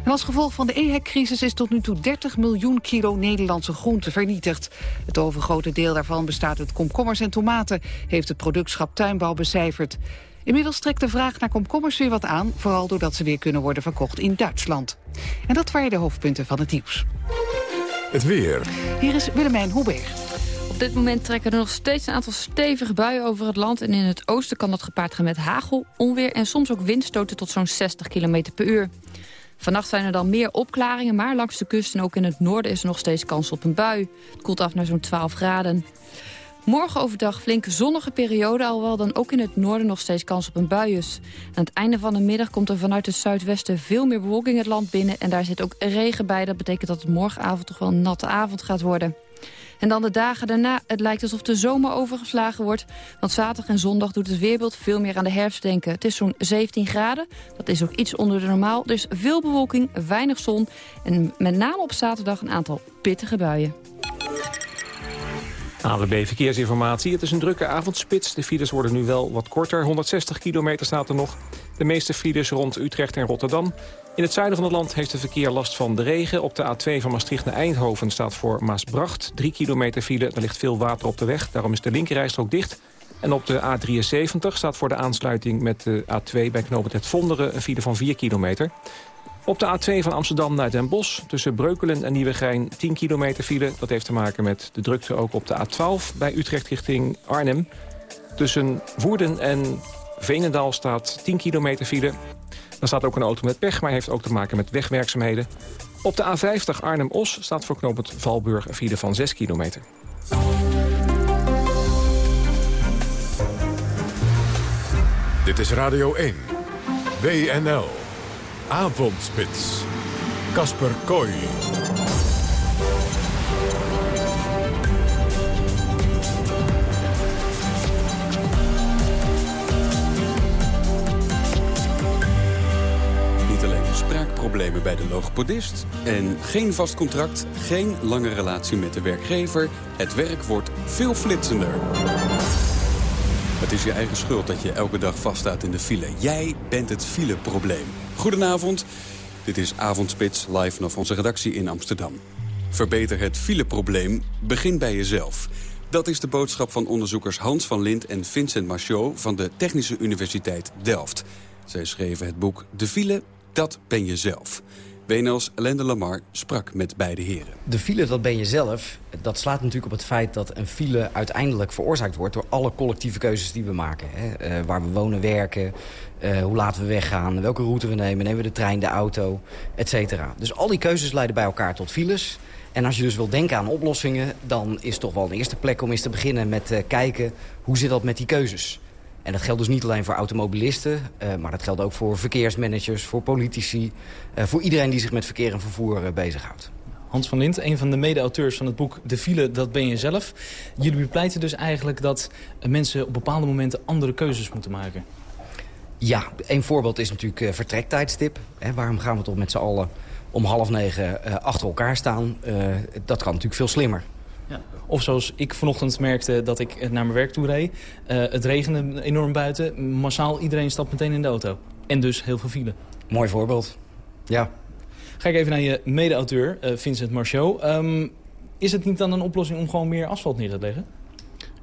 En als gevolg van de EHEC-crisis is tot nu toe 30 miljoen kilo Nederlandse groenten vernietigd. Het overgrote deel daarvan bestaat uit komkommers en tomaten, heeft het productschap Tuinbouw becijferd. Inmiddels trekt de vraag naar komkommers weer wat aan, vooral doordat ze weer kunnen worden verkocht in Duitsland. En dat waren de hoofdpunten van het nieuws. Het weer. Hier is Willemijn Hoeberg. Op dit moment trekken er nog steeds een aantal stevige buien over het land... en in het oosten kan dat gepaard gaan met hagel, onweer... en soms ook windstoten tot zo'n 60 km per uur. Vannacht zijn er dan meer opklaringen, maar langs de kust en ook in het noorden is er nog steeds kans op een bui. Het koelt af naar zo'n 12 graden. Morgen overdag flinke zonnige periode, alhoewel dan ook in het noorden nog steeds kans op een bui is. Aan het einde van de middag komt er vanuit het zuidwesten veel meer bewolking het land binnen en daar zit ook regen bij. Dat betekent dat het morgenavond toch wel een natte avond gaat worden. En dan de dagen daarna, het lijkt alsof de zomer overgeslagen wordt. Want zaterdag en zondag doet het weerbeeld veel meer aan de herfst denken. Het is zo'n 17 graden, dat is ook iets onder de normaal. Dus veel bewolking, weinig zon en met name op zaterdag een aantal pittige buien. AWB Verkeersinformatie. Het is een drukke avondspits. De files worden nu wel wat korter. 160 kilometer staat er nog. De meeste files rond Utrecht en Rotterdam. In het zuiden van het land heeft het verkeer last van de regen. Op de A2 van Maastricht naar Eindhoven staat voor Maasbracht 3 kilometer file. Er ligt veel water op de weg, daarom is de linkerrijstrook dicht. En op de A73 staat voor de aansluiting met de A2 bij knooppunt Het Vonderen... een file van 4 kilometer. Op de A2 van Amsterdam naar Den Bosch tussen Breukelen en Nieuwegein 10 kilometer file. Dat heeft te maken met de drukte ook op de A12 bij Utrecht richting Arnhem. Tussen Woerden en Veenendaal staat 10 kilometer file. Dan staat ook een auto met pech, maar heeft ook te maken met wegwerkzaamheden. Op de A50 Arnhem-Os staat voor knooppunt Valburg een file van 6 kilometer. Dit is Radio 1. WNL. Avondspits. Kasper Kooi. Spraakproblemen bij de logopedist... en geen vast contract, geen lange relatie met de werkgever. Het werk wordt veel flitsender. Het is je eigen schuld dat je elke dag vaststaat in de file. Jij bent het fileprobleem. Goedenavond, dit is Avondspits live vanaf onze redactie in Amsterdam. Verbeter het fileprobleem, begin bij jezelf. Dat is de boodschap van onderzoekers Hans van Lint en Vincent Machot... van de Technische Universiteit Delft. Zij schreven het boek De file, dat ben je zelf. WNL's Ellende Lamar sprak met beide heren. De file, dat ben je zelf. Dat slaat natuurlijk op het feit dat een file uiteindelijk veroorzaakt wordt... door alle collectieve keuzes die we maken. Hè? Uh, waar we wonen, werken, uh, hoe laten we weggaan, welke route we nemen... nemen we de trein, de auto, et cetera. Dus al die keuzes leiden bij elkaar tot files. En als je dus wil denken aan oplossingen... dan is toch wel een eerste plek om eens te beginnen met uh, kijken... hoe zit dat met die keuzes? En dat geldt dus niet alleen voor automobilisten... Uh, maar dat geldt ook voor verkeersmanagers, voor politici... Uh, voor iedereen die zich met verkeer en vervoer uh, bezighoudt. Hans van Lint, een van de mede-auteurs van het boek De File, dat ben je zelf. Jullie bepleiten dus eigenlijk dat mensen op bepaalde momenten andere keuzes moeten maken. Ja, een voorbeeld is natuurlijk vertrektijdstip. Hè, waarom gaan we toch met z'n allen om half negen uh, achter elkaar staan? Uh, dat kan natuurlijk veel slimmer. Ja. Of zoals ik vanochtend merkte dat ik naar mijn werk toe reed. Uh, het regende enorm buiten. Massaal iedereen stapt meteen in de auto. En dus heel veel file. Mooi voorbeeld. Ja. Ga ik even naar je mede-auteur, Vincent Marchot. Um, is het niet dan een oplossing om gewoon meer asfalt neer te leggen?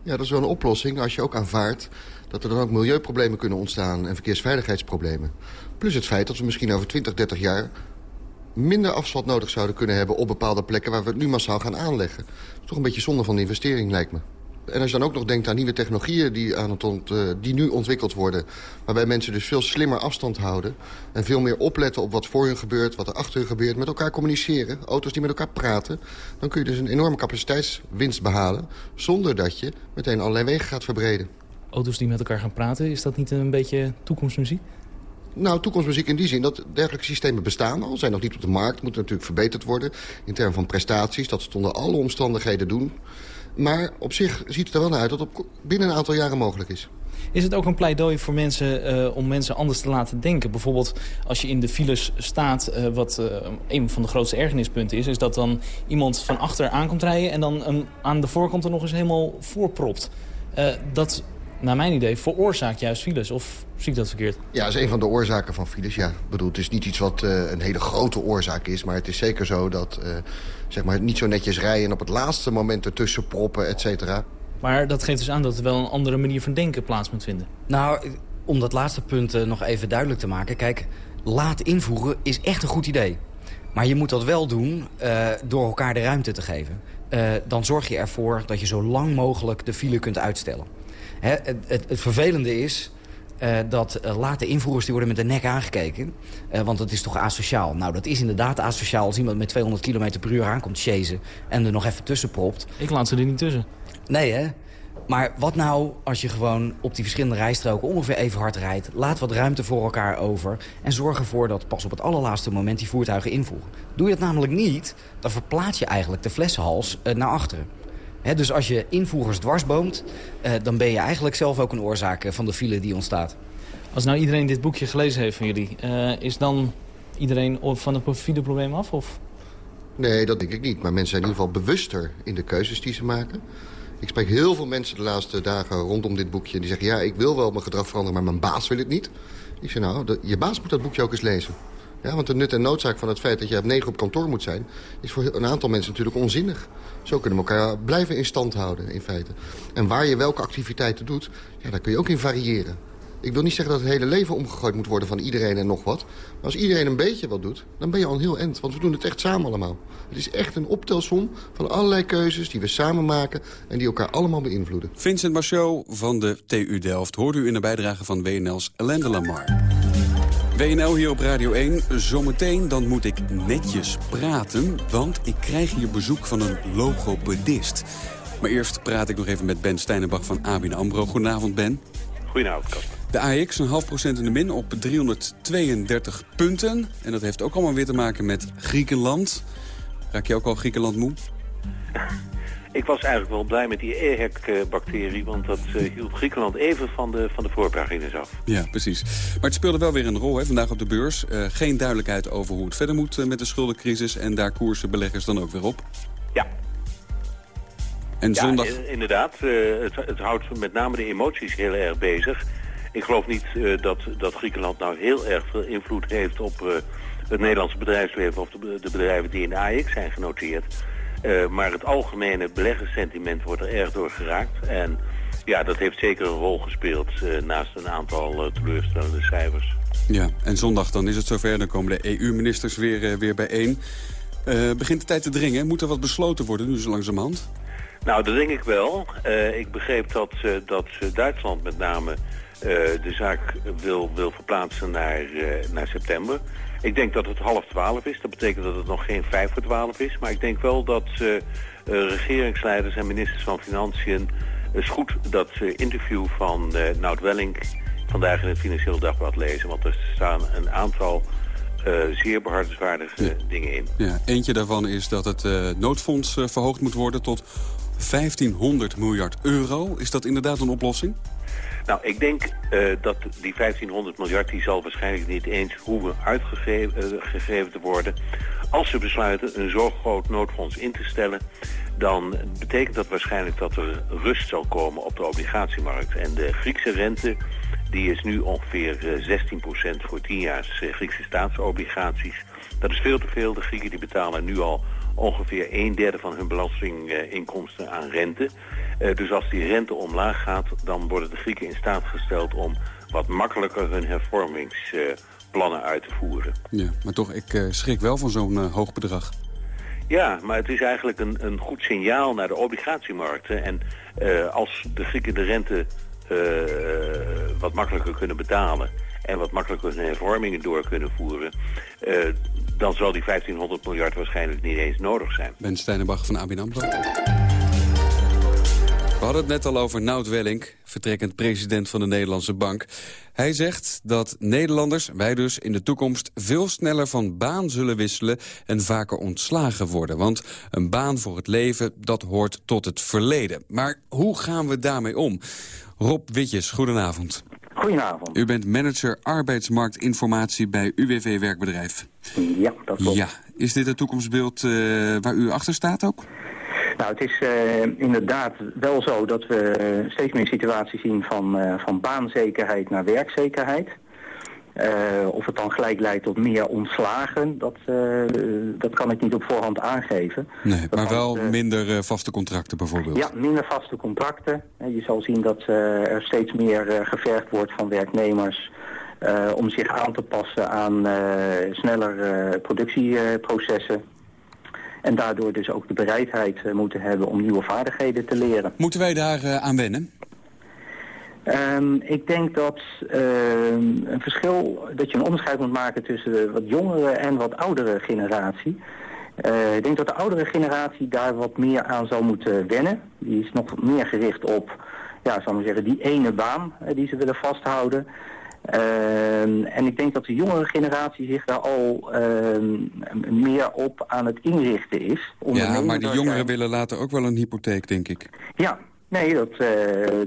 Ja, dat is wel een oplossing als je ook aanvaardt dat er dan ook milieuproblemen kunnen ontstaan en verkeersveiligheidsproblemen. Plus het feit dat we misschien over 20, 30 jaar minder asfalt nodig zouden kunnen hebben... op bepaalde plekken waar we het nu massaal gaan aanleggen. Toch een beetje zonde van de investering, lijkt me. En als je dan ook nog denkt aan nieuwe technologieën die, aan het uh, die nu ontwikkeld worden... waarbij mensen dus veel slimmer afstand houden... en veel meer opletten op wat voor hun gebeurt, wat er achter hun gebeurt... met elkaar communiceren, auto's die met elkaar praten... dan kun je dus een enorme capaciteitswinst behalen... zonder dat je meteen allerlei wegen gaat verbreden. Auto's die met elkaar gaan praten, is dat niet een beetje toekomstmuziek? Nou, toekomstmuziek in die zin dat dergelijke systemen bestaan al. Zijn nog niet op de markt, moeten natuurlijk verbeterd worden. In termen van prestaties, dat ze onder alle omstandigheden doen. Maar op zich ziet het er wel naar uit dat het binnen een aantal jaren mogelijk is. Is het ook een pleidooi voor mensen uh, om mensen anders te laten denken? Bijvoorbeeld als je in de files staat, uh, wat uh, een van de grootste ergernispunten is... is dat dan iemand van achter aankomt rijden en dan um, aan de voorkant er nog eens helemaal voorpropt. dat naar mijn idee, veroorzaakt juist files. Of zie ik dat verkeerd? Ja, dat is een van de oorzaken van files, ja. Ik bedoel, het is niet iets wat uh, een hele grote oorzaak is... maar het is zeker zo dat uh, zeg maar, niet zo netjes rijden... en op het laatste moment ertussen proppen, et cetera. Maar dat geeft dus aan dat er wel een andere manier van denken plaats moet vinden. Nou, om dat laatste punt uh, nog even duidelijk te maken... kijk, laat invoeren is echt een goed idee. Maar je moet dat wel doen door elkaar de ruimte te geven. dan zorg je ervoor dat je zo lang mogelijk de file kunt uitstellen. Hè, het, het, het, vervelende is uh, dat uh, late invoerders die worden met de nek aangekeken. Uh, want dat is toch asociaal. Nou, dat is inderdaad asociaal als iemand met 200 km per uur aankomt chasen... en er nog even tussen propt. Ik laat ze er niet tussen. Nee, hè? Maar wat nou als je gewoon op die verschillende rijstroken ongeveer even hard rijdt... laat wat ruimte voor elkaar over... en zorg ervoor dat pas op het allerlaatste moment die voertuigen invoegen. Doe je het namelijk niet, dan verplaats je eigenlijk de flessenhals naar achteren. He, dus als je invoegers dwarsboomt, uh, dan ben je eigenlijk zelf ook een oorzaak van de file die ontstaat. Als nou iedereen dit boekje gelezen heeft van jullie, uh, is dan iedereen van het fileprobleem af? Of? Nee, dat denk ik niet. Maar mensen zijn in ieder geval bewuster in de keuzes die ze maken. Ik spreek heel veel mensen de laatste dagen rondom dit boekje. Die zeggen, ja, ik wil wel mijn gedrag veranderen, maar mijn baas wil het niet. Ik zeg, nou, de, je baas moet dat boekje ook eens lezen. Ja, want de nut en noodzaak van het feit dat je op negen op kantoor moet zijn... is voor een aantal mensen natuurlijk onzinnig. Zo kunnen we elkaar blijven in stand houden, in feite. En waar je welke activiteiten doet, ja, daar kun je ook in variëren. Ik wil niet zeggen dat het hele leven omgegooid moet worden van iedereen en nog wat. Maar als iedereen een beetje wat doet, dan ben je al een heel end. Want we doen het echt samen allemaal. Het is echt een optelsom van allerlei keuzes die we samen maken... en die elkaar allemaal beïnvloeden. Vincent Marceau van de TU Delft hoort u in de bijdrage van WNL's Ellende Lamar. WNL hier op Radio 1. Zometeen dan moet ik netjes praten, want ik krijg hier bezoek van een logopedist. Maar eerst praat ik nog even met Ben Steinenbach van ABN AMRO. Goedenavond, Ben. Goedenavond, Kasper. De AX een half procent in de min op 332 punten. En dat heeft ook allemaal weer te maken met Griekenland. Raak je ook al Griekenland moe? Ik was eigenlijk wel blij met die EHEC-bacterie, want dat uh, hield Griekenland even van de, van de voorpagina's af. Ja, precies. Maar het speelde wel weer een rol hè, vandaag op de beurs. Uh, geen duidelijkheid over hoe het verder moet uh, met de schuldencrisis en daar koersen beleggers dan ook weer op. Ja. En ja, zondag... inderdaad. het, het houdt met name de emoties heel erg bezig. Ik geloof niet dat, dat Griekenland nou heel erg veel invloed heeft op het Nederlandse bedrijfsleven of de, de bedrijven die in de AX zijn genoteerd. Uh, maar het algemene beleggerssentiment wordt er erg door geraakt. En ja, dat heeft zeker een rol gespeeld uh, naast een aantal uh, teleurstellende cijfers. Ja, en zondag dan is het zover. Dan komen de EU-ministers weer, weer bijeen. begint de tijd te dringen? Moet er wat besloten worden nu zo langzamerhand? Nou, dat denk ik wel. ik begreep dat, dat Duitsland met name de zaak wil, wil verplaatsen naar, naar september. Ik denk dat het half twaalf is. Dat betekent dat het nog geen vijf voor twaalf is. Maar ik denk wel dat uh, regeringsleiders en ministers van Financiën... is goed dat interview van uh, Nout Welling vandaag in het Financieel Dagblad lezen. Want er staan een aantal zeer behartenswaardige dingen in. Ja, eentje daarvan is dat het noodfonds verhoogd moet worden tot 1500 miljard euro. Is dat inderdaad een oplossing? Nou, ik denk uh, dat die 1500 miljard die zal waarschijnlijk niet eens hoeven uitgegeven uh, te worden. Als ze besluiten een zo groot noodfonds in te stellen, dan betekent dat waarschijnlijk dat er rust zal komen op de obligatiemarkt. En de Griekse rente die is nu ongeveer 16% voor 10 jaar Griekse staatsobligaties. Dat is veel te veel. De Grieken die betalen nu al ongeveer een derde van hun belastinginkomsten aan rente. Uh, dus als die rente omlaag gaat, dan worden de Grieken in staat gesteld om wat makkelijker hun hervormingsplannen uit te voeren. Ja, maar toch, ik uh, schrik wel van zo'n uh, hoog bedrag. Ja, maar het is eigenlijk een, een goed signaal naar de obligatiemarkten. En als de Grieken de rente wat makkelijker kunnen betalen en wat makkelijker hun hervormingen door kunnen voeren... dan zal die 1500 miljard waarschijnlijk niet eens nodig zijn. Ben Steinenbach van ABN AMRO. We hadden het net al over Nout Welling, vertrekkend president van de Nederlandse Bank. Hij zegt dat Nederlanders, wij dus, in de toekomst veel sneller van baan zullen wisselen en vaker ontslagen worden. Want een baan voor het leven, dat hoort tot het verleden. Maar hoe gaan we daarmee om? Rob Witjes, goedenavond. Goedenavond. U bent manager arbeidsmarktinformatie bij UWV Werkbedrijf. Ja, dat klopt. Ja. Is dit het toekomstbeeld uh, waar u achter staat ook? Nou, het is uh, inderdaad wel zo dat we steeds meer situaties zien van, uh, van baanzekerheid naar werkzekerheid. Uh, of het dan gelijk leidt tot meer ontslagen, dat, dat kan ik niet op voorhand aangeven. Nee, maar wel minder vaste contracten bijvoorbeeld? Ja, minder vaste contracten. Je zal zien dat er steeds meer gevergd wordt van werknemers... om zich aan te passen aan sneller productieprocessen. En daardoor dus ook de bereidheid moeten hebben om nieuwe vaardigheden te leren. Moeten wij daar aan wennen? Um, ik denk dat uh, een verschil, dat je een onderscheid moet maken tussen de wat jongere en wat oudere generatie. ik denk dat de oudere generatie daar wat meer aan zou moeten wennen. Die is nog meer gericht op, ja, zal maar zeggen, die ene baan die ze willen vasthouden. Uh, en ik denk dat de jongere generatie zich daar al meer op aan het inrichten is. Ja, maar de jongeren willen later ook wel een hypotheek, denk ik. Ja, nee, dat, uh,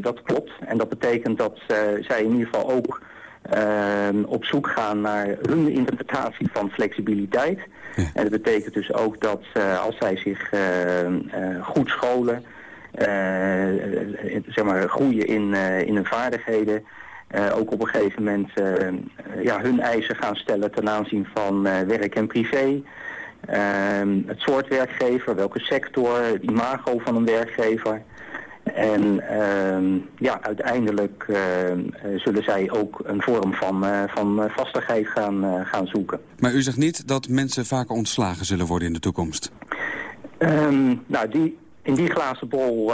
dat klopt. En dat betekent dat uh, zij in ieder geval ook ehm, op zoek gaan naar hun interpretatie van flexibiliteit. Ja. En dat betekent dus ook dat als zij zich goed scholen, zeg maar groeien in, in hun vaardigheden... Uh, ook op een gegeven moment uh, ja, hun eisen gaan stellen ten aanzien van uh, werk en privé. het soort werkgever, welke sector, het imago van een werkgever. En ja, uiteindelijk zullen zij ook een vorm van, van vastigheid gaan, gaan zoeken. Maar u zegt niet dat mensen vaker ontslagen zullen worden in de toekomst? Um, nou, die, in die glazen bol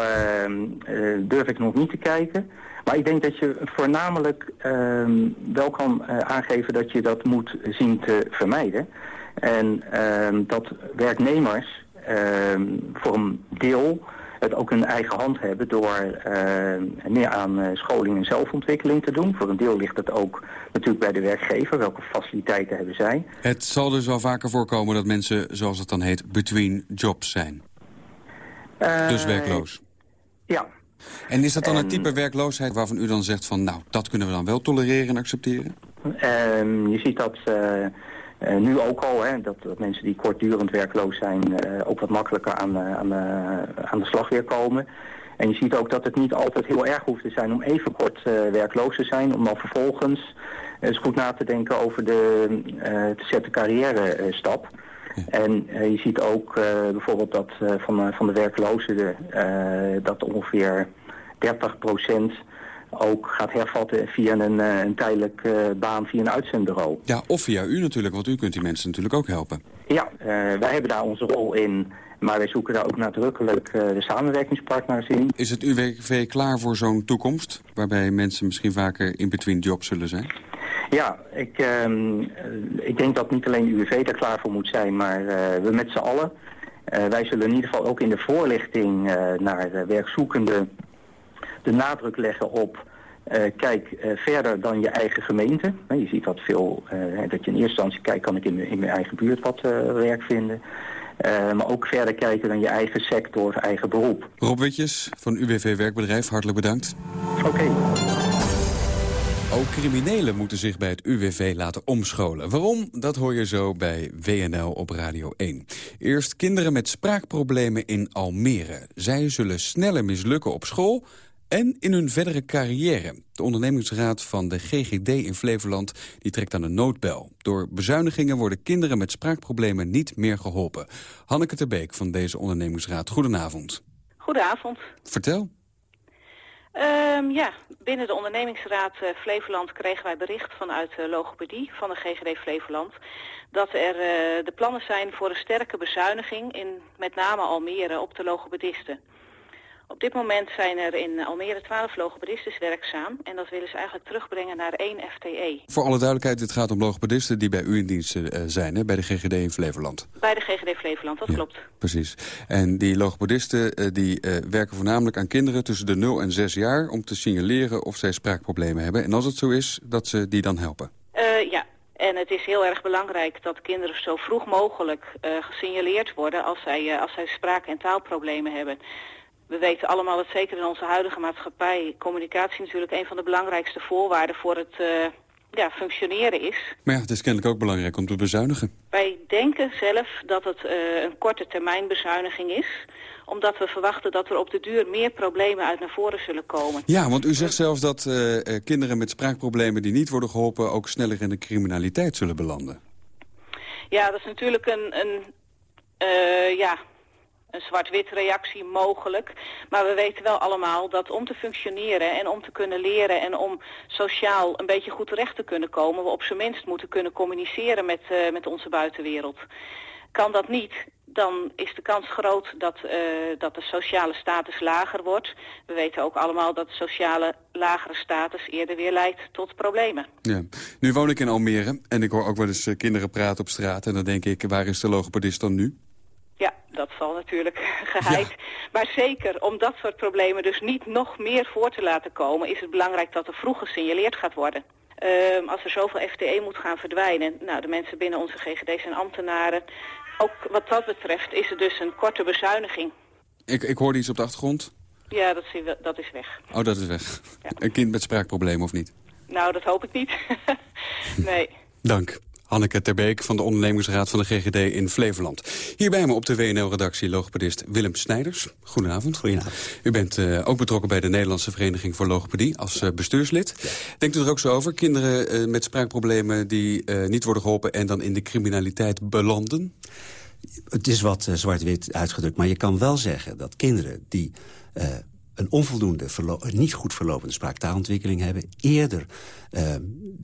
durf ik nog niet te kijken. Maar ik denk dat je voornamelijk wel kan aangeven dat je dat moet zien te vermijden. En dat werknemers ehm, voor een deel het ook hun eigen hand hebben door meer aan eh, scholing en zelfontwikkeling te doen. Voor een deel ligt het ook natuurlijk bij de werkgever. Welke faciliteiten hebben zij? Het zal dus wel vaker voorkomen dat mensen, zoals het dan heet, between jobs zijn. dus werkloos. Ja, en is dat dan een type werkloosheid waarvan u dan zegt van... nou, dat kunnen we dan wel tolereren en accepteren? Um, je ziet dat uh, uh, nu ook al, hè, dat, dat, mensen die kortdurend werkloos zijn... Uh, ook wat makkelijker aan, aan, aan, de slag weer komen. En je ziet ook dat het niet altijd heel erg hoeft te zijn om even kort werkloos te zijn... om dan vervolgens eens goed na te denken over de te zetten carrière stap... En uh, je ziet ook uh, bijvoorbeeld dat uh, van, van de werklozen dat ongeveer 30% ook gaat hervatten via een, een tijdelijk baan via een uitzendbureau. Ja, of via u natuurlijk, want u kunt die mensen natuurlijk ook helpen. Ja, wij hebben daar onze rol in, maar wij zoeken daar ook nadrukkelijk de samenwerkingspartners in. Is het UWV klaar voor zo'n toekomst, waarbij mensen misschien vaker in between jobs zullen zijn? Ja, ik, ehm, ik denk dat niet alleen UWV er klaar voor moet zijn, maar we met z'n allen. wij zullen in ieder geval ook in de voorlichting naar werkzoekenden de nadruk leggen op uh, kijk uh, verder dan je eigen gemeente. Je ziet dat veel, dat je in eerste instantie kijkt, kan ik in, in mijn eigen buurt wat werk vinden. maar ook verder kijken dan je eigen sector, eigen beroep. Rob Witjes van UWV Werkbedrijf, hartelijk bedankt. Oké. Ook criminelen moeten zich bij het UWV laten omscholen. Waarom? Dat hoor je zo bij WNL op Radio 1. Eerst kinderen met spraakproblemen in Almere. Zij zullen sneller mislukken op school en in hun verdere carrière. De ondernemingsraad van de GGD in Flevoland die trekt aan de noodbel. Door bezuinigingen worden kinderen met spraakproblemen niet meer geholpen. Hanneke Terbeek van deze ondernemingsraad, goedenavond. Goedenavond. Vertel. Um, ja, binnen de ondernemingsraad uh, Flevoland kregen wij bericht vanuit uh, logopedie van de GGD Flevoland dat er uh, de plannen zijn voor een sterke bezuiniging in met name Almere op de logopedisten. Op dit moment zijn er in Almere 12 logopedisten werkzaam. En dat willen ze eigenlijk terugbrengen naar één FTE. Voor alle duidelijkheid, het gaat om logopedisten die bij u in dienst uh, zijn, hè? bij de GGD in Flevoland. Bij de GGD Flevoland, dat klopt. Precies. En die logopedisten uh, die, uh, werken voornamelijk aan kinderen tussen de 0 en 6 jaar... om te signaleren of zij spraakproblemen hebben. En als het zo is, dat ze die dan helpen. ja, en het is heel erg belangrijk dat kinderen zo vroeg mogelijk uh, gesignaleerd worden als zij, uh, als zij spraak- en taalproblemen hebben we weten allemaal dat zeker in onze huidige maatschappij communicatie natuurlijk een van de belangrijkste voorwaarden voor het uh, ja, functioneren is. Maar ja, het is kennelijk ook belangrijk om te bezuinigen. Wij denken zelf dat het uh, een korte termijn bezuiniging is omdat we verwachten dat er op de duur meer problemen uit naar voren zullen komen. Ja, want u zegt zelfs dat uh, kinderen met spraakproblemen die niet worden geholpen... ook sneller in de criminaliteit zullen belanden. Ja, dat is natuurlijk een, een uh, ja, een zwart-wit reactie mogelijk. Maar we weten wel allemaal dat om te functioneren en om te kunnen leren en om sociaal een beetje goed terecht te kunnen komen, we op zijn minst moeten kunnen communiceren met, uh, met onze buitenwereld. Kan dat niet, dan is de kans groot dat, uh, dat de sociale status lager wordt. We weten ook allemaal dat de sociale lagere status eerder weer leidt tot problemen. Ja. Nu woon ik in Almere en ik hoor ook wel eens kinderen praten op straat. En dan denk ik, waar is de logopedist dan nu? Ja, dat zal natuurlijk geheid. Ja. Maar zeker om dat soort problemen dus niet nog meer voor te laten komen... is het belangrijk dat er vroeg gesignaleerd gaat worden. Um, als er zoveel FTE moet gaan verdwijnen... nou, de mensen binnen onze GGD's en ambtenaren... ook wat dat betreft is er dus een korte bezuiniging. Ik, ik hoorde iets op de achtergrond. Ja, dat is, dat is weg. Oh, dat is weg. Ja. Een kind met spraakproblemen of niet? Nou, dat hoop ik niet. nee. Dank. Hanneke Terbeek van de ondernemingsraad van de GGD in Flevoland. Hier bij me op de WNL-redactie logopedist Willem Snijders. Goedenavond. Goedenavond. U bent uh, ook betrokken bij de Nederlandse Vereniging voor Logopedie als uh, bestuurslid. Ja. Denkt u er ook zo over? Kinderen uh, met spraakproblemen die niet worden geholpen en dan in de criminaliteit belanden? Het is wat zwart-wit uitgedrukt, maar je kan wel zeggen dat kinderen die een onvoldoende, niet goed verlopende spraaktaalontwikkeling hebben... eerder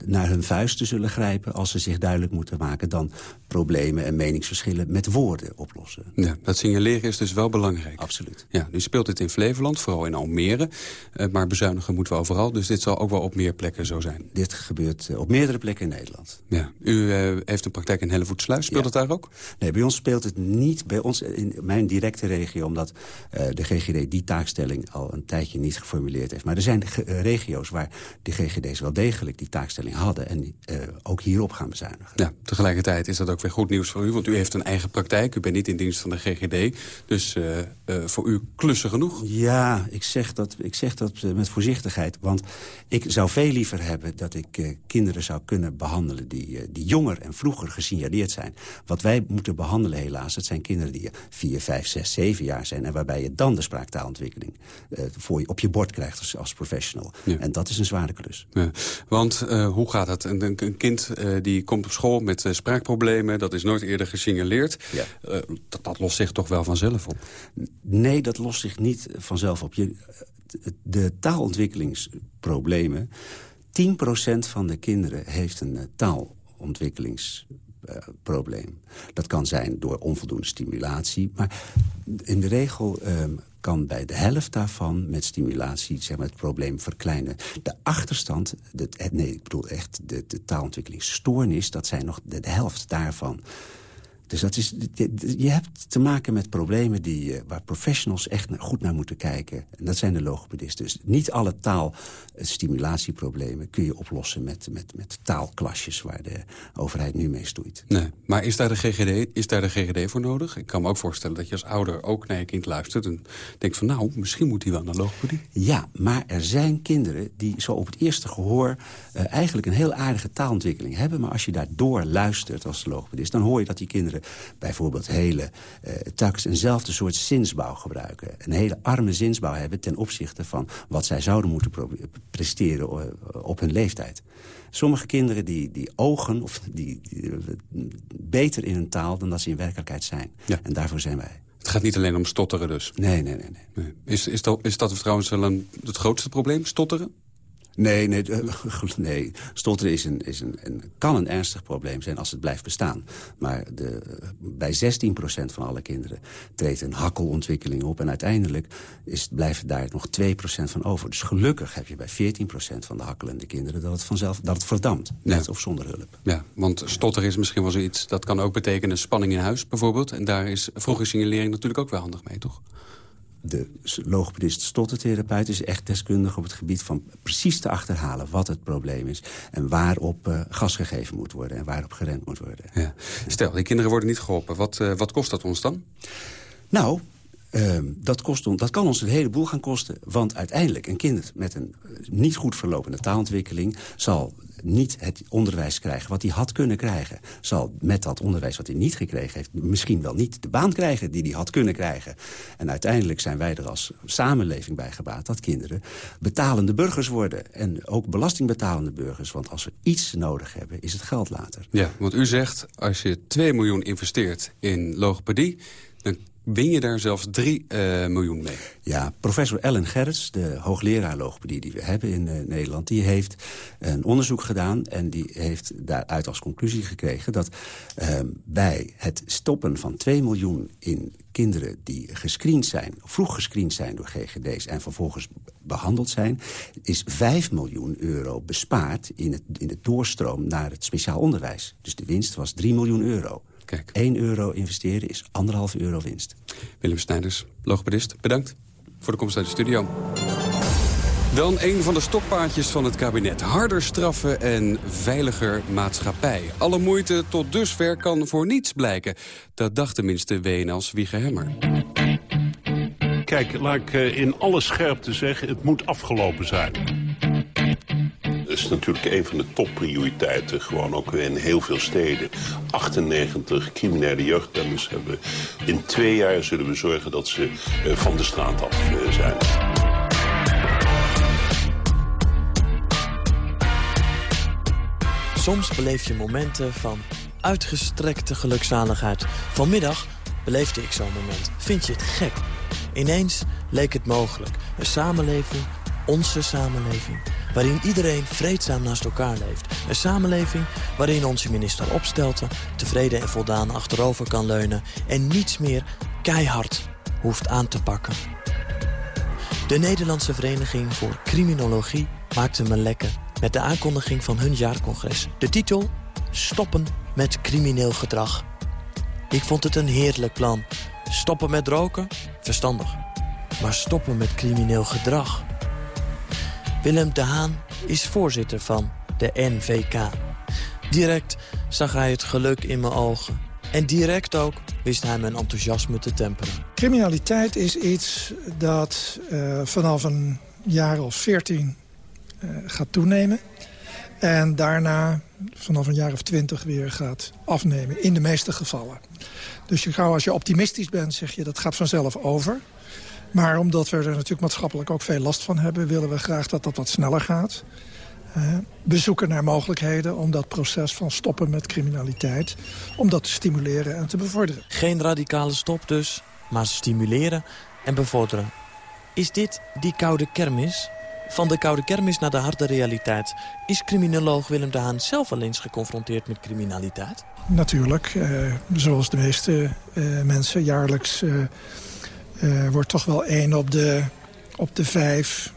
naar hun vuisten zullen grijpen als ze zich duidelijk moeten maken... dan problemen en meningsverschillen met woorden oplossen. Ja, dat signaleren is dus wel belangrijk. Absoluut. Ja, nu speelt dit in Flevoland, vooral in Almere. Uh, maar bezuinigen moeten we overal, dus dit zal ook wel op meer plekken zo zijn. Dit gebeurt uh, op meerdere plekken in Nederland. Ja. U heeft een praktijk in Hellevoetsluis, speelt ja. het daar ook? Nee, bij ons speelt het niet. Bij ons, in mijn directe regio, omdat de GGD die taakstelling al een tijdje niet geformuleerd heeft. Maar er zijn regio's waar de GGD's wel degelijk die taakstelling hadden... en uh, ook hierop gaan bezuinigen. Ja, tegelijkertijd is dat ook weer goed nieuws voor u... want u heeft een eigen praktijk, u bent niet in dienst van de GGD... dus uh, uh, voor u klussen genoeg? Ja, ik zeg dat, ik zeg dat met voorzichtigheid. Want ik zou veel liever hebben dat ik kinderen zou kunnen behandelen... Die, die jonger en vroeger gesignaleerd zijn. Wat wij moeten behandelen helaas, dat zijn kinderen die 4, 5, 6, 7 jaar zijn... en waarbij je dan de spraaktaalontwikkeling voor je, op je bord krijgt als, als professional. Ja. En dat is een zware klus. Ja. Want uh, hoe gaat het? Een, een kind uh, die komt op school met uh, spraakproblemen... dat is nooit eerder gesignaleerd. Ja. dat, dat lost zich toch wel vanzelf op? Nee, dat lost zich niet vanzelf op. Je, de taalontwikkelingsproblemen... 10% van de kinderen heeft een taalontwikkelingsprobleem. dat kan zijn door onvoldoende stimulatie. Maar in de regel kan bij de helft daarvan met stimulatie zeg maar, het probleem verkleinen. De achterstand, de, nee, ik bedoel echt de, de taalontwikkelingsstoornis... dat zijn nog de helft daarvan. Dus dat is, je hebt te maken met problemen die, eh, waar professionals echt goed naar moeten kijken. En dat zijn de logopedisten. Dus niet alle taalstimulatieproblemen kun je oplossen met, met, met taalklasjes... waar de overheid nu mee stoeit. Nee, maar is daar, de GGD, is daar de GGD voor nodig? Ik kan me ook voorstellen dat je als ouder ook naar je kind luistert... en denkt van nou, misschien moet hij wel naar logopedie. Ja, maar er zijn kinderen die zo op het eerste gehoor... Uh, eigenlijk een heel aardige taalontwikkeling hebben... maar als je daardoor luistert als logopedist... dan hoor je dat die kinderen bijvoorbeeld hele uh, telkens eenzelfde soort zinsbouw gebruiken. Een hele arme zinsbouw hebben ten opzichte van wat zij zouden moeten presteren uh, op hun leeftijd. Sommige kinderen die, die ogen of die, die, beter in een taal dan dat ze in werkelijkheid zijn. Ja. En daarvoor zijn wij. Het gaat niet alleen om stotteren dus? Nee, nee, nee. nee. Is, is, dat, is dat trouwens wel een, het grootste probleem, stotteren? Nee, nee, nee. stotteren is een, is een, een, kan een ernstig probleem zijn als het blijft bestaan. Maar de, bij 16% van alle kinderen treedt een hakkelontwikkeling op... en uiteindelijk is, blijft daar nog 2% van over. Dus gelukkig heb je bij 14% van de hakkelende kinderen... dat het vanzelf dat het verdampt, met of zonder hulp. Ja, want stotteren is misschien wel zoiets... dat kan ook betekenen spanning in huis bijvoorbeeld. En daar is vroege signalering natuurlijk ook wel handig mee, toch? De logopedist stottertherapeut is echt deskundig op het gebied van precies te achterhalen wat het probleem is. En waarop uh, gas gegeven moet worden en waarop gerend moet worden. Ja. Stel, die kinderen worden niet geholpen. Wat, uh, wat kost dat ons dan? Nou, uh, dat, kost on, dat kan ons een heleboel gaan kosten. Want uiteindelijk, een kind met een uh, niet goed verlopende taalontwikkeling... zal niet het onderwijs krijgen wat hij had kunnen krijgen... zal met dat onderwijs wat hij niet gekregen heeft... misschien wel niet de baan krijgen die hij had kunnen krijgen. En uiteindelijk zijn wij er als samenleving bij gebaat... dat kinderen betalende burgers worden. En ook belastingbetalende burgers. Want als we iets nodig hebben, is het geld later. Ja, want u zegt, als je 2 miljoen investeert in logopedie... dan win je daar zelfs 3 uh, miljoen mee. Ja, professor Ellen Gerrits, de hoogleraar logopedie die we hebben in uh, Nederland... die heeft een onderzoek gedaan en die heeft daaruit als conclusie gekregen... dat uh, bij het stoppen van 2 miljoen in kinderen die gescreend zijn... vroeg gescreend zijn door GGD's en vervolgens behandeld zijn... is 5 miljoen euro bespaard in het, in het doorstroom naar het speciaal onderwijs. Dus de winst was 3 miljoen euro. Kijk. 1 euro investeren is 1,5 euro winst. Willem Snijders, logopedist, bedankt voor de komst uit de studio. Dan een van de stokpaardjes van het kabinet. Harder straffen en veiliger maatschappij. Alle moeite tot dusver kan voor niets blijken. Dat dacht tenminste WNL's Wieger Hemmer. Kijk, laat ik eh, in alle scherpte zeggen, het moet afgelopen zijn. Dat is natuurlijk een van de topprioriteiten. Gewoon ook in heel veel steden. 98 criminele jeugdbemmers hebben. In twee jaar zullen we zorgen dat ze uh, van de straat af uh, zijn. Soms beleef je momenten van uitgestrekte gelukzaligheid. Vanmiddag beleefde ik zo'n moment. Vind je het gek? Ineens leek het mogelijk. Een samenleving, onze samenleving waarin iedereen vreedzaam naast elkaar leeft. Een samenleving waarin onze minister Opstelten tevreden en voldaan achterover kan leunen... en niets meer keihard hoeft aan te pakken. De Nederlandse Vereniging voor Criminologie maakte me lekker... met de aankondiging van hun jaarcongres. De titel Stoppen met crimineel gedrag. Ik vond het een heerlijk plan. Stoppen met roken? Verstandig. Maar stoppen met crimineel gedrag... Willem de Haan is voorzitter van de NVK. Direct zag hij het geluk in mijn ogen. En direct ook wist hij mijn enthousiasme te temperen. Criminaliteit is iets dat uh, vanaf een jaar of veertien uh, gaat toenemen. En daarna vanaf een jaar of twintig weer gaat afnemen. In de meeste gevallen. Dus je als je optimistisch bent zeg je dat gaat vanzelf over. Maar omdat we er natuurlijk maatschappelijk ook veel last van hebben... willen we graag dat dat wat sneller gaat. Uh, we zoeken naar mogelijkheden om dat proces van stoppen met criminaliteit... om dat te stimuleren en te bevorderen. Geen radicale stop dus, maar stimuleren en bevorderen. Is dit die koude kermis? Van de koude kermis naar de harde realiteit. Is criminoloog Willem de Haan zelf al eens geconfronteerd met criminaliteit? Natuurlijk, uh, zoals de meeste uh, mensen jaarlijks uh, wordt toch wel één op de, op de vijf,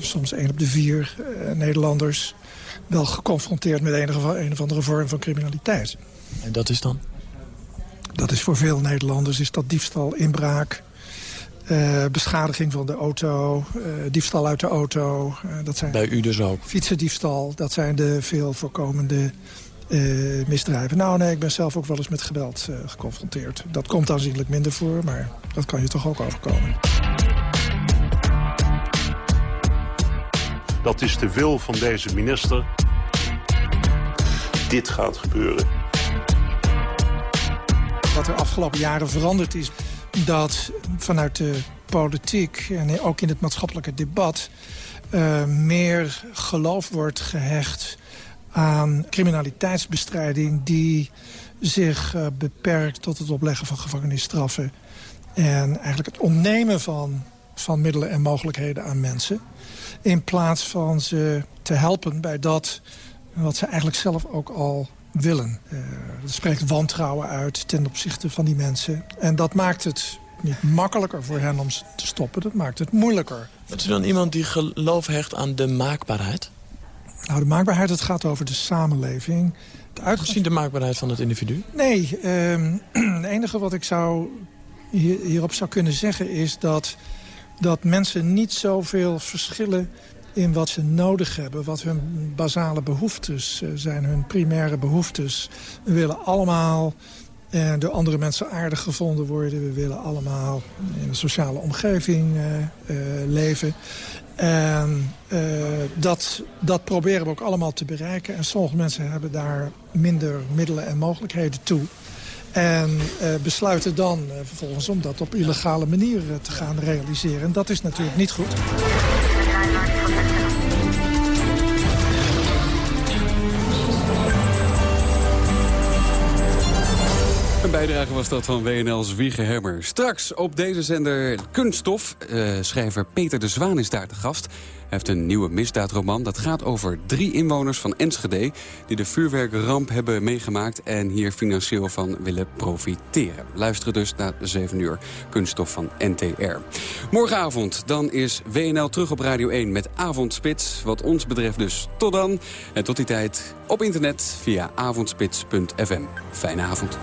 soms één op de vier uh, Nederlanders... wel geconfronteerd met enige, een of andere vorm van criminaliteit. En dat is dan? Dat is voor veel Nederlanders is dat diefstal, inbraak... Uh, beschadiging van de auto, uh, diefstal uit de auto. Uh, dat zijn Bij u dus ook? Fietsendiefstal, dat zijn de veel voorkomende misdrijven. Nou nee, ik ben zelf ook wel eens met geweld geconfronteerd. Dat komt aanzienlijk minder voor, maar dat kan je toch ook overkomen. Dat is de wil van deze minister. Dit gaat gebeuren. Wat er afgelopen jaren veranderd is dat vanuit de politiek en ook in het maatschappelijke debat... Uh, meer geloof wordt gehecht aan criminaliteitsbestrijding... die zich uh, beperkt tot het opleggen van gevangenisstraffen... en eigenlijk het ontnemen van, van middelen en mogelijkheden aan mensen... in plaats van ze te helpen bij dat wat ze eigenlijk zelf ook al willen. Uh, dat spreekt wantrouwen uit ten opzichte van die mensen. En dat maakt het niet makkelijker voor hen om te stoppen. Dat maakt het moeilijker. Bent u dan iemand die geloof hecht aan de maakbaarheid? Nou, de maakbaarheid, het gaat over de samenleving. Uitgezien de maakbaarheid van het individu? Nee, uh, het enige wat ik zou hier, hierop zou kunnen zeggen is dat, dat mensen niet zoveel verschillen in wat ze nodig hebben, wat hun basale behoeftes zijn, hun primaire behoeftes. We willen allemaal uh, door andere mensen aardig gevonden worden. We willen allemaal in een sociale omgeving uh, uh, leven. En dat, dat proberen we ook allemaal te bereiken. En sommige mensen hebben daar minder middelen en mogelijkheden toe. En besluiten dan vervolgens om dat op illegale manier te gaan realiseren. En dat is natuurlijk niet goed. Bijdrage was dat van WNL's Wiege Hemmer. Straks op deze zender Kunststof. Uh, schrijver Peter de Zwaan is daar te gast. Hij heeft een nieuwe misdaadroman. Dat gaat over drie inwoners van Enschede... die de vuurwerkramp hebben meegemaakt... en hier financieel van willen profiteren. Luisteren dus naar 7 uur Kunststof van NTR. Morgenavond dan is WNL terug op Radio 1 met Avondspits. Wat ons betreft dus tot dan. En tot die tijd op internet via avondspits.fm. Fijne avond.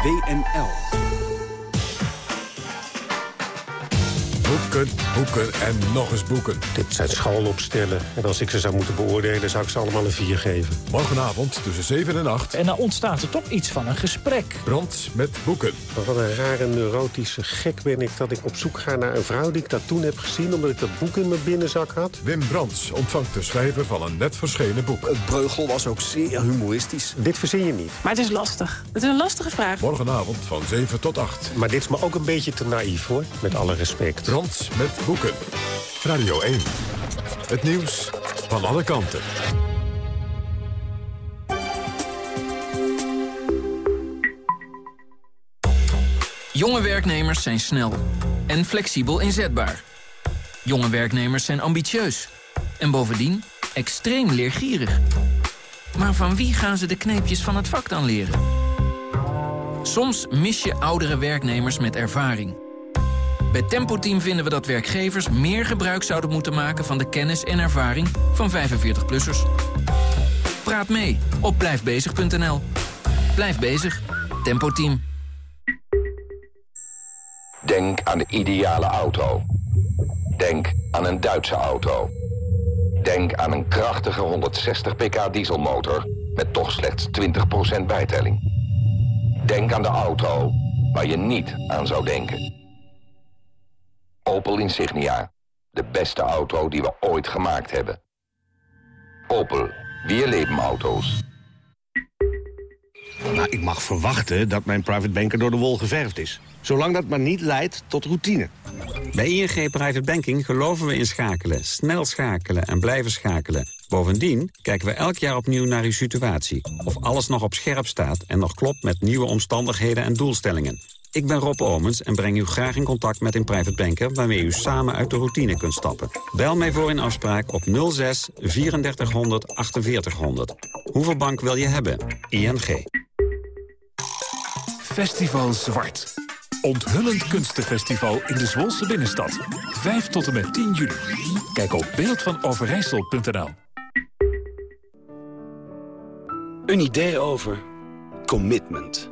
WNL. Boeken, boeken en nog eens boeken. Dit zijn schoolopstellen. En als ik ze zou moeten beoordelen, zou ik ze allemaal een 4 geven. Morgenavond tussen 7 en 8. En dan ontstaat er toch iets van een gesprek. Brand met boeken. Wat een rare neurotische gek ben ik dat ik op zoek ga naar een vrouw die ik dat toen heb gezien... omdat ik dat boek in mijn binnenzak had. Wim Brands ontvangt de schrijver van een net verschenen boek. Het breugel was ook zeer humoristisch. Dit verzin je niet. Maar het is lastig. Het is een lastige vraag. Morgenavond van 7 tot 8. Maar dit is me ook een beetje te naïef, hoor. Met alle respect. Brand met boeken. Radio 1. Het nieuws van alle kanten. Jonge werknemers zijn snel en flexibel inzetbaar. Jonge werknemers zijn ambitieus en bovendien extreem leergierig. Maar van wie gaan ze de kneepjes van het vak dan leren? Soms mis je oudere werknemers met ervaring. Bij Tempo Team vinden we dat werkgevers meer gebruik zouden moeten maken... van de kennis en ervaring van 45-plussers. Praat mee op blijfbezig.nl. Blijf bezig. Tempo Team. Denk aan de ideale auto. Denk aan een Duitse auto. Denk aan een krachtige 160 pk dieselmotor... met toch slechts 20% bijtelling. Denk aan de auto waar je niet aan zou denken. Opel Insignia. De beste auto die we ooit gemaakt hebben. Opel. Weer leven auto's. Nou, ik mag verwachten dat mijn private banker door de wol geverfd is. Zolang dat maar niet leidt tot routine. Bij ING Private Banking geloven we in schakelen. Snel schakelen en blijven schakelen. Bovendien kijken we elk jaar opnieuw naar uw situatie. Of alles nog op scherp staat en nog klopt met nieuwe omstandigheden en doelstellingen. Ik ben Rob Omens en breng u graag in contact met een private banker... waarmee u samen uit de routine kunt stappen. Bel mij voor een afspraak op 06 3400 4800. Hoeveel bank wil je hebben? ING. Festival Zwart. Onthullend kunstenfestival in de Zwolse binnenstad. 5 tot en met 10 juli. Kijk op beeldvanoverijssel.nl Een idee over commitment.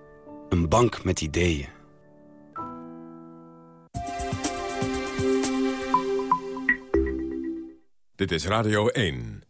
Een bank met ideeën. Dit is Radio 1.